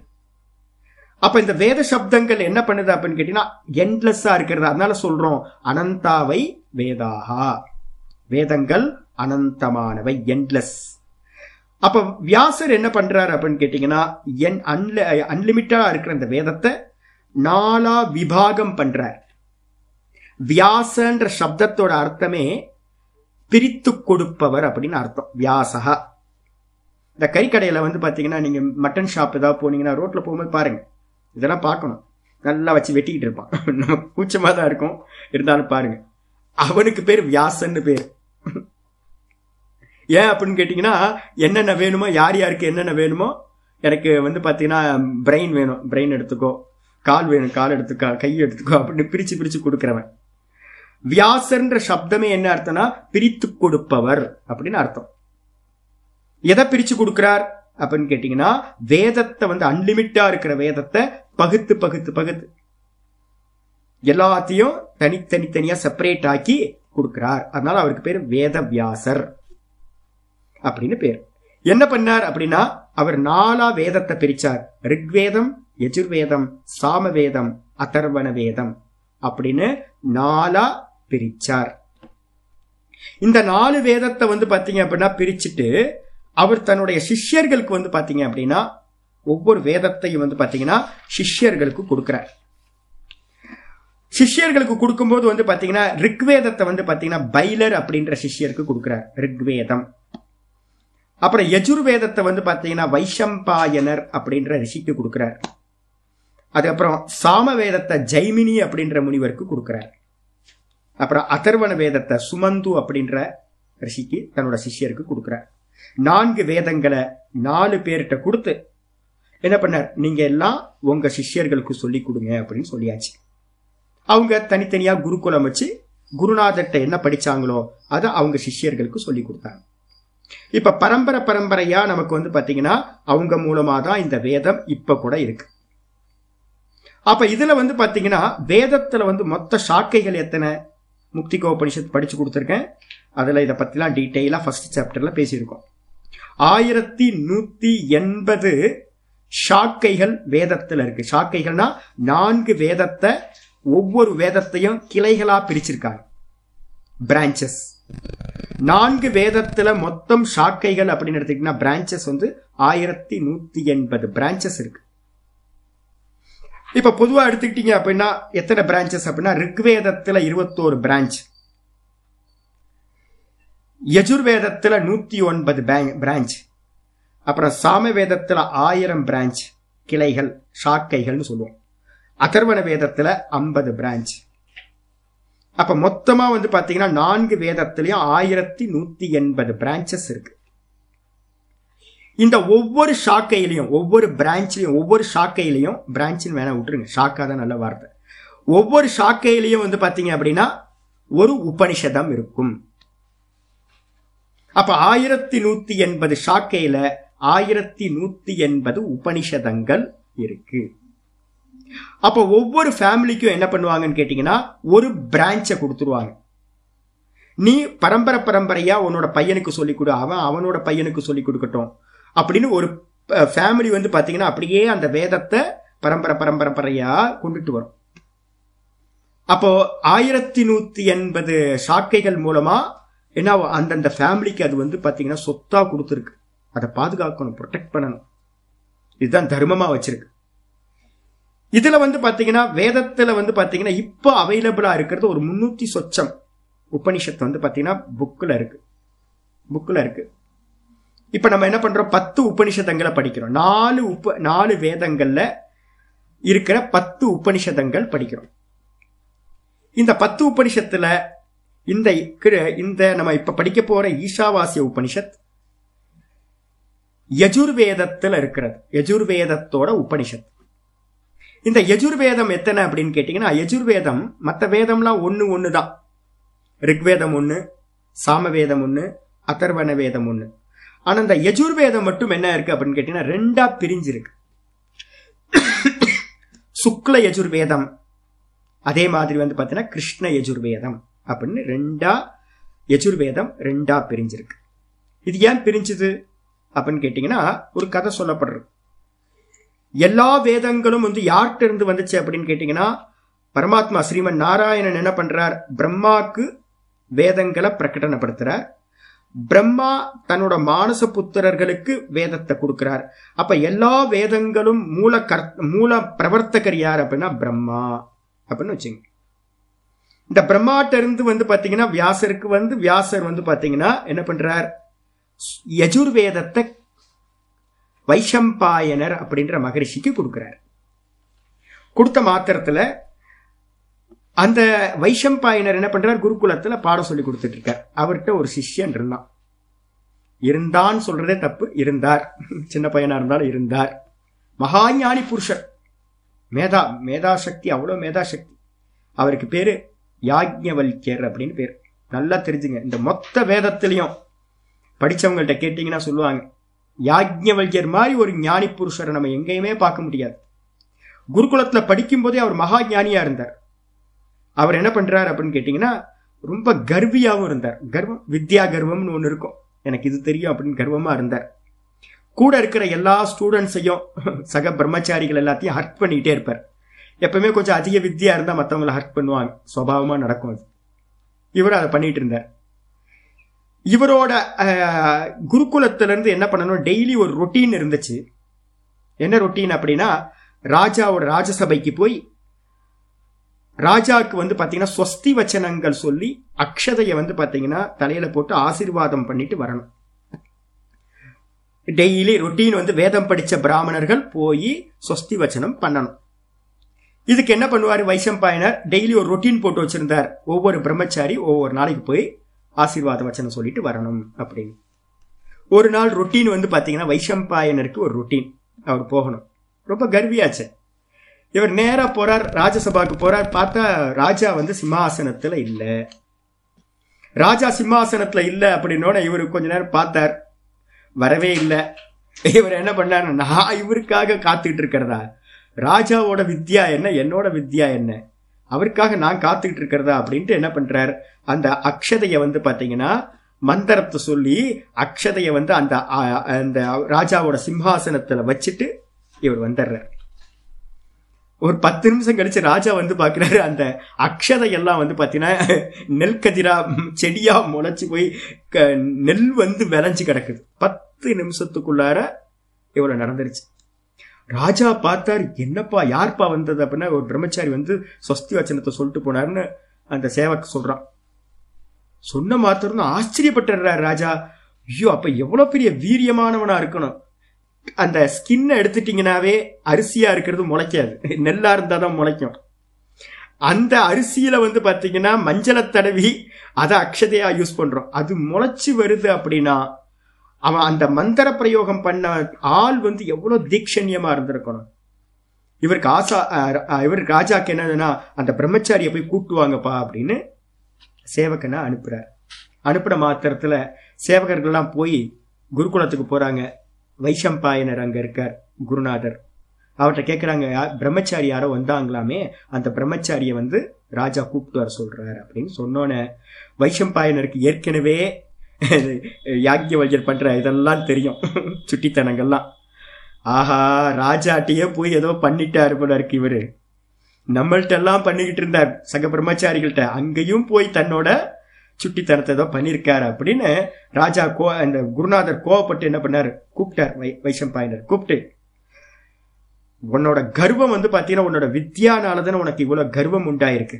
அப்ப இந்த வேத சப்தங்கள் என்ன பண்ணுது அப்படின்னு கேட்டீங்கன்னா என்லெஸ்ஸா இருக்கிறது. அதனால சொல்றோம் அனந்தாவை வேதாகா. வேதங்கள் அனந்தமானவை என்லெஸ் அப்ப வியாசர் என்ன பண்றாரு அப்படின்னு கேட்டீங்கன்னா என் அன்ல அன்லிமிட்டடா இருக்கிற இந்த வேதத்தை நாலா விபாகம் பண்றார். வியாசன்ற சப்தத்தோட அர்த்தமே பிரித்து கொடுப்பவர் அப்படின்னு அர்த்தம். வியாசகா இந்த கறிக்கடையில வந்து பாத்தீங்கன்னா நீங்க மட்டன் ஷாப் ஏதாவது போனீங்கன்னா ரோட்ல போகும்போது பாருங்க. இதெல்லாம் பார்க்கணும். நல்லா வச்சு வெட்டிக்கிட்டு இருப்பான். நம்ம கூச்சமா தான் இருக்கும். இருந்தாலும் பாருங்க. அவனுக்கு பேர் வியாசன்னு பேர். ஏன் அப்படின்னு கேட்டிங்கன்னா என்னென்ன வேணுமோ யார் யாருக்கு என்னென்ன வேணுமோ எனக்கு வந்து பார்த்தீங்கன்னா பிரெயின் வேணும். பிரெயின் எடுத்துக்கோ. கால் வேணும். கால் எடுத்துக்கோ. கை எடுத்துக்கோ. அப்படின்னு பிரித்து பிரித்து கொடுக்குறவன். வியாசர்ன்ற சப்தமே என்ன அர்த்தம்னா பிரித்து கொடுப்பவர் அப்படின்னு அர்த்தம். எதை பிரித்து கொடுக்குறார் அப்படின்னு கேட்டிங்கன்னா வேதத்தை வந்து அன்லிமிட்டா இருக்கிற வேதத்தை பகுத்து பகுத்து பகுத்து. எல்லாத்தையும் தனித்தனித்தனியா செப்பரேட் ஆக்கி கொடுக்கிறார். அதனால அவருக்கு பேர் வேத வியாசர் அப்படின்னு பேர். என்ன பண்ணார் அப்படின்னா அவர் நாலா வேதத்தை பிரிச்சார். ரிக்வேதம் எஜுர்வேதம் சாமவேதம் அதர்வன வேதம் அப்படின்னு நாலா பிரிச்சார். இந்த நாலு வேதத்தை வந்து பாத்தீங்க அப்படின்னா பிரிச்சுட்டு அவர் தன்னுடைய சிஷ்யர்களுக்கு வந்து பாத்தீங்க அப்படின்னா ஒவ்வொரு வேதத்தையும் வந்து பாத்தீங்கன்னா சிஷ்யர்களுக்கு கொடுக்கிறார். சிஷ்யர்களுக்கு கொடுக்கும்போது வந்து பாத்தீங்கன்னா ரிக்வேதத்தை வந்து பாத்தீங்கன்னா பைலர் அப்படின்ற சிஷ்யருக்கு கொடுக்கிறார். ரிக்வேதம். அப்புறம் யஜுர்வேதத்தை வந்து பார்த்தீங்கன்னா வைஷம்பாயனர் அப்படின்ற ரிஷிக்கு கொடுக்குறார். அதுக்கப்புறம் சாம வேதத்தை ஜெய்மினி அப்படின்ற முனிவருக்கு கொடுக்குறார். அப்புறம் அதர்வன வேதத்தை சுமந்து அப்படின்ற ரிஷிக்கு தன்னோட சிஷ்யருக்கு கொடுக்குறார். நான்கு வேதங்களை நாலு பேர்கிட்ட கொடுத்து என்ன பண்ணார்? நீங்க எல்லாம் உங்க சிஷ்யர்களுக்கு சொல்லி கொடுங்க அப்படின்னு சொல்லியாச்சு. அவங்க தனித்தனியா குருகுலம் வச்சு குருநாதர்கிட்ட என்ன படிச்சாங்களோ அதை அவங்க சிஷ்யர்களுக்கு சொல்லி கொடுத்தாங்க. இப்ப பரம்பரை பரம்பரையா நமக்கு வந்து பாத்தீங்கன்னா அவங்க மூலமா தான் இந்த வேதம் இப்ப கூட இருக்கு. அப்ப இதுல வந்து பாத்தீங்கன்னா வேதத்துல வந்து மொத்த சாக்கைகள் எத்தனை? முக்திகோபனிஷத் படித்து படிச்சு கொடுத்துருக்கேன். அதுல இதை பத்திலாம் டீட்டெயிலா ஃபர்ஸ்ட் சாப்டர்ல பேசியிருக்கோம். ஆயிரத்தி நூத்தி எண்பது ஷாக்கைகள் வேதத்துல இருக்கு. ஷாக்கைகள்னா நான்கு வேதத்தை ஒவ்வொரு வேதத்தையும் கிளைகளா பிரிச்சிருக்காங்க. பிரான்ச்சஸ் நான்கு வேதத்துல மொத்தம் ஷாக்கைகள் அப்படின்னு எடுத்துக்கிட்டீங்கன்னா பிரான்ச்சஸ் வந்து ஆயிரத்தி நூத்தி எண்பது பிரான்ச்சஸ் இருக்கு. இப்ப பொதுவா எடுத்துக்கிட்டீங்க அப்படின்னா எத்தனை பிரான்ச்சஸ் அப்படின்னா ரிக்வேதத்துல இருபத்தோரு பிரான்ச் யஜுர்வேதத்துல நூத்தி ஒன்பது பிரான்ச் அப்புறம் சாம வேதத்துல ஆயிரம் பிரான்ச் கிளைகள் ஷாக்கைகள்னு சொல்லுவோம். அதர்வன வேதத்துல ஐம்பது பிரான்ச் அப்ப மொத்தமா வந்து பாத்தீங்கன்னா நான்கு வேதத்திலையும் ஆயிரத்தி நூத்தி எண்பது பிரான்ச்சஸ் இருக்கு. இந்த ஒவ்வொரு ஷாக்கையிலையும் ஒவ்வொரு பிரான்ச்லையும் ஒவ்வொரு ஷாக்கையிலையும் பிரான்ச்சின்னு வேணா விட்டுருங்க. ஷாக்கா தான் நல்ல வார்த்தை. ஒவ்வொரு ஷாக்கையிலையும் வந்து பாத்தீங்க அப்படின்னா ஒரு உபனிஷதம் இருக்கும். அப்ப ஆயிரத்தி நூத்தி எண்பது ஷாக்கையில ஆயிரத்தி நூத்தி எண்பது உபனிஷதங்கள் இருக்கு. அப்போ ஒவ்வொரு ஃபேமிலிக்கும் என்ன பண்ணுவாங்கன்னு கேட்டிங்கன்னா ஒரு பிரான்ச்சை கொடுத்துருவாங்க. நீ பரம்பரை பரம்பரையாக உன்னோட பையனுக்கு சொல்லிக் கொடு அவன் அவனோட பையனுக்கு சொல்லிக் கொடுக்கட்டும். அப்படின்னு ஒரு ஃபேமிலி வந்து பார்த்தீங்கன்னா அப்படியே அந்த வேதத்தை பரம்பரை பரம்பரம்பரையாக கொண்டுட்டு வரும். அப்போ ஆயிரத்தி நூற்றி எண்பது சாக்கைகள் மூலமாக என்ன அந்தந்த ஃபேமிலிக்கு அது வந்து பார்த்தீங்கன்னா சொத்தாக கொடுத்துருக்கு. அதை பாதுகாக்கணும் ப்ரொடெக்ட் பண்ணணும். இதுதான் தர்மமாக வச்சிருக்கு. இதுல வந்து பாத்தீங்கன்னா வேதத்துல வந்து பாத்தீங்கன்னா இப்போ அவைலபிளா இருக்கிறது ஒரு முன்னூத்தி சொச்சம் உபனிஷத்து வந்து பாத்தீங்கன்னா புக்ல இருக்கு. புக்ல இருக்கு. இப்ப நம்ம என்ன பண்றோம்? பத்து உபனிஷதங்களை படிக்கிறோம். நாலு உப நாலு வேதங்கள்ல இருக்கிற பத்து உபனிஷதங்கள் படிக்கிறோம். இந்த பத்து உபனிஷத்துல இந்த இந்த நம்ம இப்ப படிக்க போற ஈஷாவாசிய உபனிஷத் யஜுர்வேதத்துல இருக்கிறது. யஜுர்வேதத்தோட உபனிஷத். இந்த யஜுர்வேதம் எத்தனை அப்படின்னு கேட்டீங்கன்னா யஜுர்வேதம் மற்ற வேதம்லாம் ஒன்று ஒன்று தான் ரிக்வேதம் ஒன்று சாமவேதம் ஒன்று அதர்வன வேதம் ஒன்று ஆனால் இந்த யஜுர்வேதம் மட்டும் என்ன இருக்கு அப்படின்னு கேட்டீங்கன்னா ரெண்டா பிரிஞ்சிருக்கு. சுக்ல யஜுர்வேதம் அதே மாதிரி வந்து பார்த்தீங்கன்னா கிருஷ்ண யஜுர்வேதம் அப்படின்னு ரெண்டா யஜுர்வேதம் ரெண்டா பிரிஞ்சிருக்கு. இது ஏன் பிரிஞ்சுது அப்படின்னு கேட்டிங்கன்னா ஒரு கதை சொல்லப்படுறது. எல்லா வேதங்களும் வந்து யார்கிட்ட இருந்து வந்துச்சு அப்படின்னு கேட்டீங்கன்னா பரமாத்மா ஸ்ரீமன் நாராயணன் என்ன பண்றார்? பிரம்மாக்கு வேதங்களை பிரகடனப்படுத்துறார். பிரம்மா தன்னோட மானச புத்திரர்களுக்கு வேதத்தை கொடுக்கிறார். அப்ப எல்லா வேதங்களும் மூல கர் மூல பிரவர்த்தகர் யார் அப்படின்னா பிரம்மா அப்படின்னு வச்சுங்க. இந்த பிரம்மாட்ட இருந்து வந்து பாத்தீங்கன்னா வியாசருக்கு வந்து வியாசர் வந்து பாத்தீங்கன்னா என்ன பண்றார்? யஜுர்வேதத்தை வைஷம்பாயனர் அப்படின்ற மகரிஷிக்கு கொடுக்கிறார். கொடுத்த மாத்திரத்துல அந்த வைஷம்பாயனர் என்ன பண்றார்? குருகுலத்துல பாடம் சொல்லி கொடுத்துட்டு இருக்கார் அவர்கிட்ட ஒரு சிஷ்யன் இருந்தான். இருந்தான் சொல்றதே தப்பு. இருந்தார். சின்ன பையனா இருந்தாலும் இருந்தார். மகாஞானி புருஷர். மேதா மேதா சக்தி அவ்வளோ மேதா சக்தி அவருக்கு பேரு யாக்ஞவல்யர் அப்படின்னு பேர். நல்லா தெரிஞ்சுங்க. இந்த மொத்த வேதத்திலையும் படிச்சவங்கள்ட்ட கேட்டீங்கன்னா சொல்லுவாங்க. யாக்ஞவல்யர் மாதிரி ஒரு ஞானி புருஷரை நம்ம எங்கேயுமே பார்க்க முடியாது. குருகுலத்தில் படிக்கும்போதே அவர் மகா ஞானியாக இருந்தார். அவர் என்ன பண்ணுறார் அப்படின்னு கேட்டிங்கன்னா ரொம்ப கர்வியாகவும் இருந்தார். கர்வம் வித்யா கர்வம்னு ஒன்று இருக்கும். எனக்கு இது தெரியும் அப்படின்னு கர்வமாக இருந்தார். கூட இருக்கிற எல்லா ஸ்டூடெண்ட்ஸையும் சக பிரம்மச்சாரிகள் எல்லாத்தையும் ஹர்ட் பண்ணிக்கிட்டே இருப்பார். எப்பவுமே கொஞ்சம் அதிக வித்தியா இருந்தால் மற்றவங்களை ஹர்ட் பண்ணுவாங்க. சுவாவமாக நடக்கும் அது. இவர் அதை பண்ணிட்டு இருந்தார். இவரோட குருகுலத்திலிருந்து என்ன பண்ணணும்? டெய்லி ஒரு ரொட்டீன் இருந்துச்சு. என்ன ரொட்டீன் அப்படின்னா ராஜாவோட ராஜசபைக்கு போய் ராஜாவுக்கு வந்து பார்த்தீங்கன்னா ஸ்வஸ்தி வச்சனங்கள் சொல்லி அக்ஷதையை வந்து பார்த்தீங்கன்னா தலையில போட்டு ஆசீர்வாதம் பண்ணிட்டு வரணும். டெய்லி ரொட்டீன் வந்து வேதம் படித்த பிராமணர்கள் போய் ஸ்வஸ்தி வச்சனம் பண்ணணும். இதுக்கு என்ன பண்ணுவார்? வைசம்பாயனர் டெய்லி ஒரு ரொட்டீன் போட்டு வச்சிருந்தார். ஒவ்வொரு பிரம்மச்சாரி ஒவ்வொரு நாளைக்கு போய் ஆசீர்வாத வச்சனம் சொல்லிட்டு வரணும் அப்படின்னு. ஒரு நாள் ரொட்டீன் வந்து பார்த்தீங்கன்னா வைஷம்பாயனருக்கு ஒரு ரொட்டீன் அவர் போகணும். ரொம்ப கர்வியாச்சு. இவர் நேராக போறார் ராஜசபாக்கு போறார் பார்த்தா ராஜா வந்து சிம்மாசனத்தில் இல்லை. ராஜா சிம்மாசனத்தில் இல்லை அப்படின்னோட இவரு கொஞ்ச நேரம் பார்த்தார். வரவே இல்லை. இவர் என்ன பண்ணார் நான் இவருக்காக காத்துக்கிட்டு இருக்கிறதா? ராஜாவோட வித்யா என்ன? என்னோட வித்யா என்ன? அவருக்காக நான் காத்துக்கிட்டு இருக்கிறதா அப்படின்ட்டு என்ன பண்றார்? அந்த அக்ஷதையை வந்து பார்த்தீங்கன்னா மந்திரத்தை சொல்லி அக்ஷதையை வந்து அந்த அ- அந்த ராஜாவோட சிம்ஹாசனத்தில் வச்சுட்டு இவர் வந்துடுறார். ஒரு பத்து நிமிஷம் கழிச்சு ராஜா வந்து பார்க்குறாரு அந்த அக்ஷதை எல்லாம் வந்து பார்த்தீங்கன்னா நெல் கதிரா செடியாக செடியா போய் க- நெல் வந்து விளைஞ்சு கிடக்குது. பத்து நிமிஷத்துக்குள்ளார இவ்வளோ நடந்துருச்சு. ராஜா பார்த்தார் என்னப்பா யார்ப்பா வந்தது? அப்படின்னா ஒரு பிரம்மச்சாரி வந்து ஸ்வஸ்தி வச்சனத்தை சொல்லிட்டு போனாருன்னு அந்த சேவக்கு சொல்றான். சொன்ன மாத்திரம் ஆச்சரியப்பட்டுறார் ராஜா. ஐயோ அப்ப எவ்வளவு பெரிய வீரியமானவனா இருக்கணும். அந்த ஸ்கின்னை எடுத்துட்டீங்கனாவே அரிசியா இருக்கிறது முளைக்காது. நெல்லா இருந்தாதான் முளைக்கும். அந்த அரிசியில வந்து பாத்தீங்கன்னா மஞ்சளை தடவி அதை அக்ஷதையா யூஸ் பண்றோம். அது முளைச்சு வருது அப்படின்னா அவன் அந்த மந்திர பிரயோகம் பண்ண ஆள் வந்து எவ்வளவு தீக்ஷண்யமா இருந்திருக்கணும். இவருக்கு ஆசா இவருக்கு ராஜாக்கு என்னதுன்னா அந்த பிரம்மச்சாரியை போய் கூட்டுவாங்கப்பா அப்படின்னு சேவகனை அனுப்புறார். அனுப்புற மாத்திரத்துல சேவகர்கள்லாம் போய் குருகுலத்துக்கு போறாங்க. வைஷம்பாயனர் அங்க இருக்கார் குருநாதர். அவர்கிட்ட கேட்குறாங்க பிரம்மச்சாரி யாரோ வந்தாங்களாமே அந்த பிரம்மச்சாரியை வந்து ராஜா கூப்பிட்டு வர சொல்றாரு அப்படின்னு சொன்னோன்னே வைஷம்பாயனருக்கு ஏற்கனவே யாக்கியவல்யர் பண்ற இதெல்லாம் தெரியும். சுட்டித்தனங்கள்லாம். ஆஹா ராஜாட்டியே போய் ஏதோ பண்ணிட்டாரு போல இருக்கு இவரு. நம்மள்ட்ட எல்லாம் பண்ணிக்கிட்டு இருந்தார் சக பிரம்மச்சாரிகள்ட்ட. அங்கேயும் போய் தன்னோட சுட்டித்தனத்தை ஏதோ பண்ணியிருக்காரு அப்படின்னு ராஜா கோ அந்த குருநாதர் கோவப்பட்டு என்ன பண்ணார்? கூப்பிட்டார் வை வைசம்பாயினர் கூப்பிட்டு உன்னோட கர்வம் வந்து பார்த்தீங்கன்னா உன்னோட வித்யானால தானே உனக்கு இவ்வளோ கர்வம் உண்டாயிருக்கு.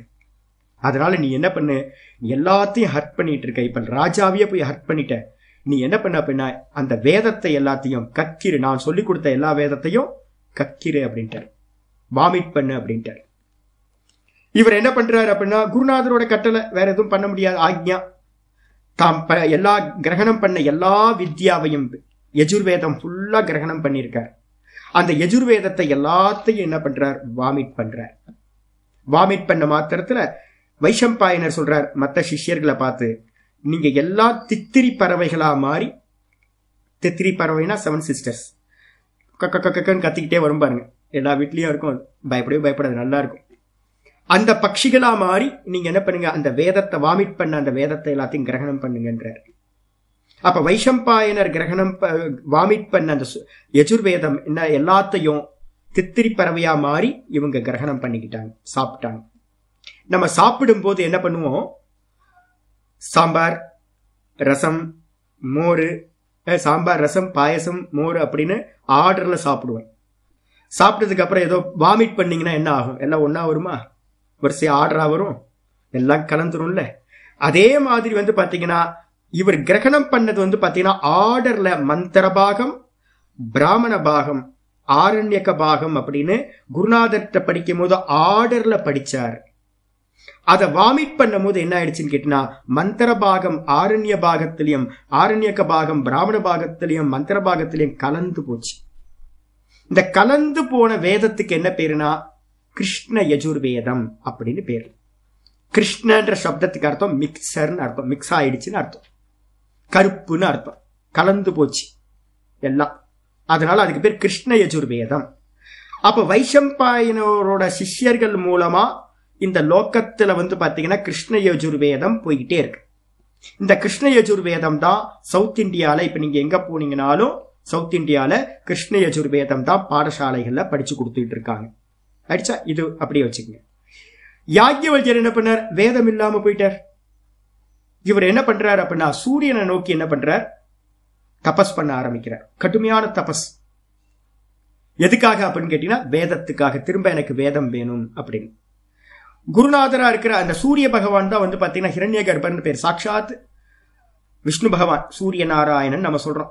அதனால் நீ என்ன பண்ணு? நீ எல்லாத்தையும் ஹர்ட் பண்ணிட்டு இருக்க. இப்போ ராஜாவையே போய் ஹர்ட் பண்ணிட்ட. நீ என்ன பண்ண அப்படின்னா அந்த வேதத்தை எல்லாத்தையும் கக்கிரு. நான் சொல்லி கொடுத்த எல்லா வேதத்தையும் கக்கிரு அப்படின்ட்டார். வாமிட் பண்ணு அப்படின்ட்டார். இவர் என்ன பண்றாரு அப்படின்னா குருநாதரோட கட்டளை வேற எதுவும் பண்ண முடியாது ஆக்ஞா. தாம் ப- எல்லா கிரகணம் பண்ண எல்லா வித்யாவையும் எஜுர்வேதம் ஃபுல்லா கிரகணம் பண்ணியிருக்கார் அந்த எஜுர்வேதத்தை எல்லாத்தையும் என்ன பண்றார்? வாமிட் பண்றார். வாமிட் பண்ண மாத்திரத்துல வைஷம்பாயனர் சொல்றார் மற்ற சிஷ்யர்களை பார்த்து நீங்க எல்லா தித்திரி பறவைகளா மாறி தித்திரி பறவைனா செவன் சிஸ்டர்ஸ் கக்க கக்கன்னு கத்திக்கிட்டே வரும் பாருங்க. எல்லா வீட்லயும் இருக்கும். பயப்படவே பயப்படாது நல்லா இருக்கும். அந்த பட்சிகளா மாறி நீங்க என்ன பண்ணுங்க? அந்த வேதத்தை வாமிட் பண்ண அந்த வேதத்தை எல்லாத்தையும் கிரகணம் பண்ணுங்கன்றார். அப்ப வைஷம்பாயனர் கிரகணம் ப- வாமிட் பண்ண அந்த யஜுர்வேதம் என்ன எல்லாத்தையும் தித்திரி பறவையா மாறி இவங்க கிரகணம் பண்ணிக்கிட்டாங்க சாப்பிட்டாங்க. நம்ம சாப்பிடும்போது என்ன பண்ணுவோம்? சாம்பார் ரசம் மோர் சாம்பார் ரசம் பாயசம் மோர் அப்படின்னு ஆர்டரில் சாப்பிடுவோம். சாப்பிட்டதுக்கு அப்புறம் ஏதோ வாமிட் பண்ணிங்கன்னா என்ன ஆகும்? எல்லாம் ஒன்றா வருமா? வரிசை ஆர்டராக வரும். எல்லாம் கலந்துரும்ல. அதே மாதிரி வந்து பார்த்தீங்கன்னா இவர் கிரகணம் பண்ணது வந்து பார்த்தீங்கன்னா ஆர்டரில் மந்திர பாகம் பிராமண பாகம் ஆரண்யக பாகம் அப்படின்னு குருநாதர்கிட்ட படிக்கும் போது ஆர்டரில் படித்தார் அதை வாமிட் பண்ணும் போது என்ன ஆயிடுச்சுன்னு கேட்டினா மந்திர பாகம் ஆரண்ய பாகத்திலையும் ஆரண்யக பாகம் பிராமண பாகத்திலையும் மந்திர பாகத்திலையும் கலந்து போச்சு. இந்த கலந்து போன வேதத்துக்கு என்ன பேருனா கிருஷ்ண யஜுர்வேதம் அப்படின்னு பேர். கிருஷ்ணன்ற சப்தத்துக்கு அர்த்தம் மிக்சர்னு அர்த்தம். மிக்ஸ் ஆயிடுச்சுன்னு அர்த்தம். கருப்புன்னு அர்த்தம். கலந்து போச்சு. எல்லாம். அதனால அதுக்கு பேர் கிருஷ்ண யஜுர்வேதம். அப்ப வைஷம்பாயனரோட சிஷ்யர்கள் மூலமா இந்த லோக்கத்துல வந்து பாத்தீங்கன்னா கிருஷ்ண யஜுர்வேதம் போய்கிட்டே இருக்கு. இந்த கிருஷ்ண யஜுர்வேதம் தான் சவுத் இந்தியால இப்ப நீங்க எங்க போனீங்கனாலும் சவுத் இந்தியால கிருஷ்ண யஜுர்வேதம் தான் பாடசாலைகள்ல படிச்சு கொடுத்துட்டு இருக்காங்க. அடிச்சா இது அப்படியே வச்சுக்கோங்க. யாக்கியவல்யர் என்ன பண்ணார்? வேதம் இல்லாம போயிட்டார். இவர் என்ன பண்றார் அப்படின்னா சூரியனை நோக்கி என்ன பண்றார்? தபஸ் பண்ண ஆரம்பிக்கிறார். கடுமையான தபஸ். எதுக்காக அப்படின்னு கேட்டீங்கன்னா வேதத்துக்காக. திரும்ப எனக்கு வேதம் வேணும் அப்படின்னு. குருநாதரா இருக்கிற அந்த சூரிய பகவான் தான் வந்து பாத்தீங்கன்னா ஹிரண்ய கர்ப்பர்னு பேர். சாட்சாத் விஷ்ணு பகவான் சூரிய நாராயணன் நம்ம சொல்றோம்.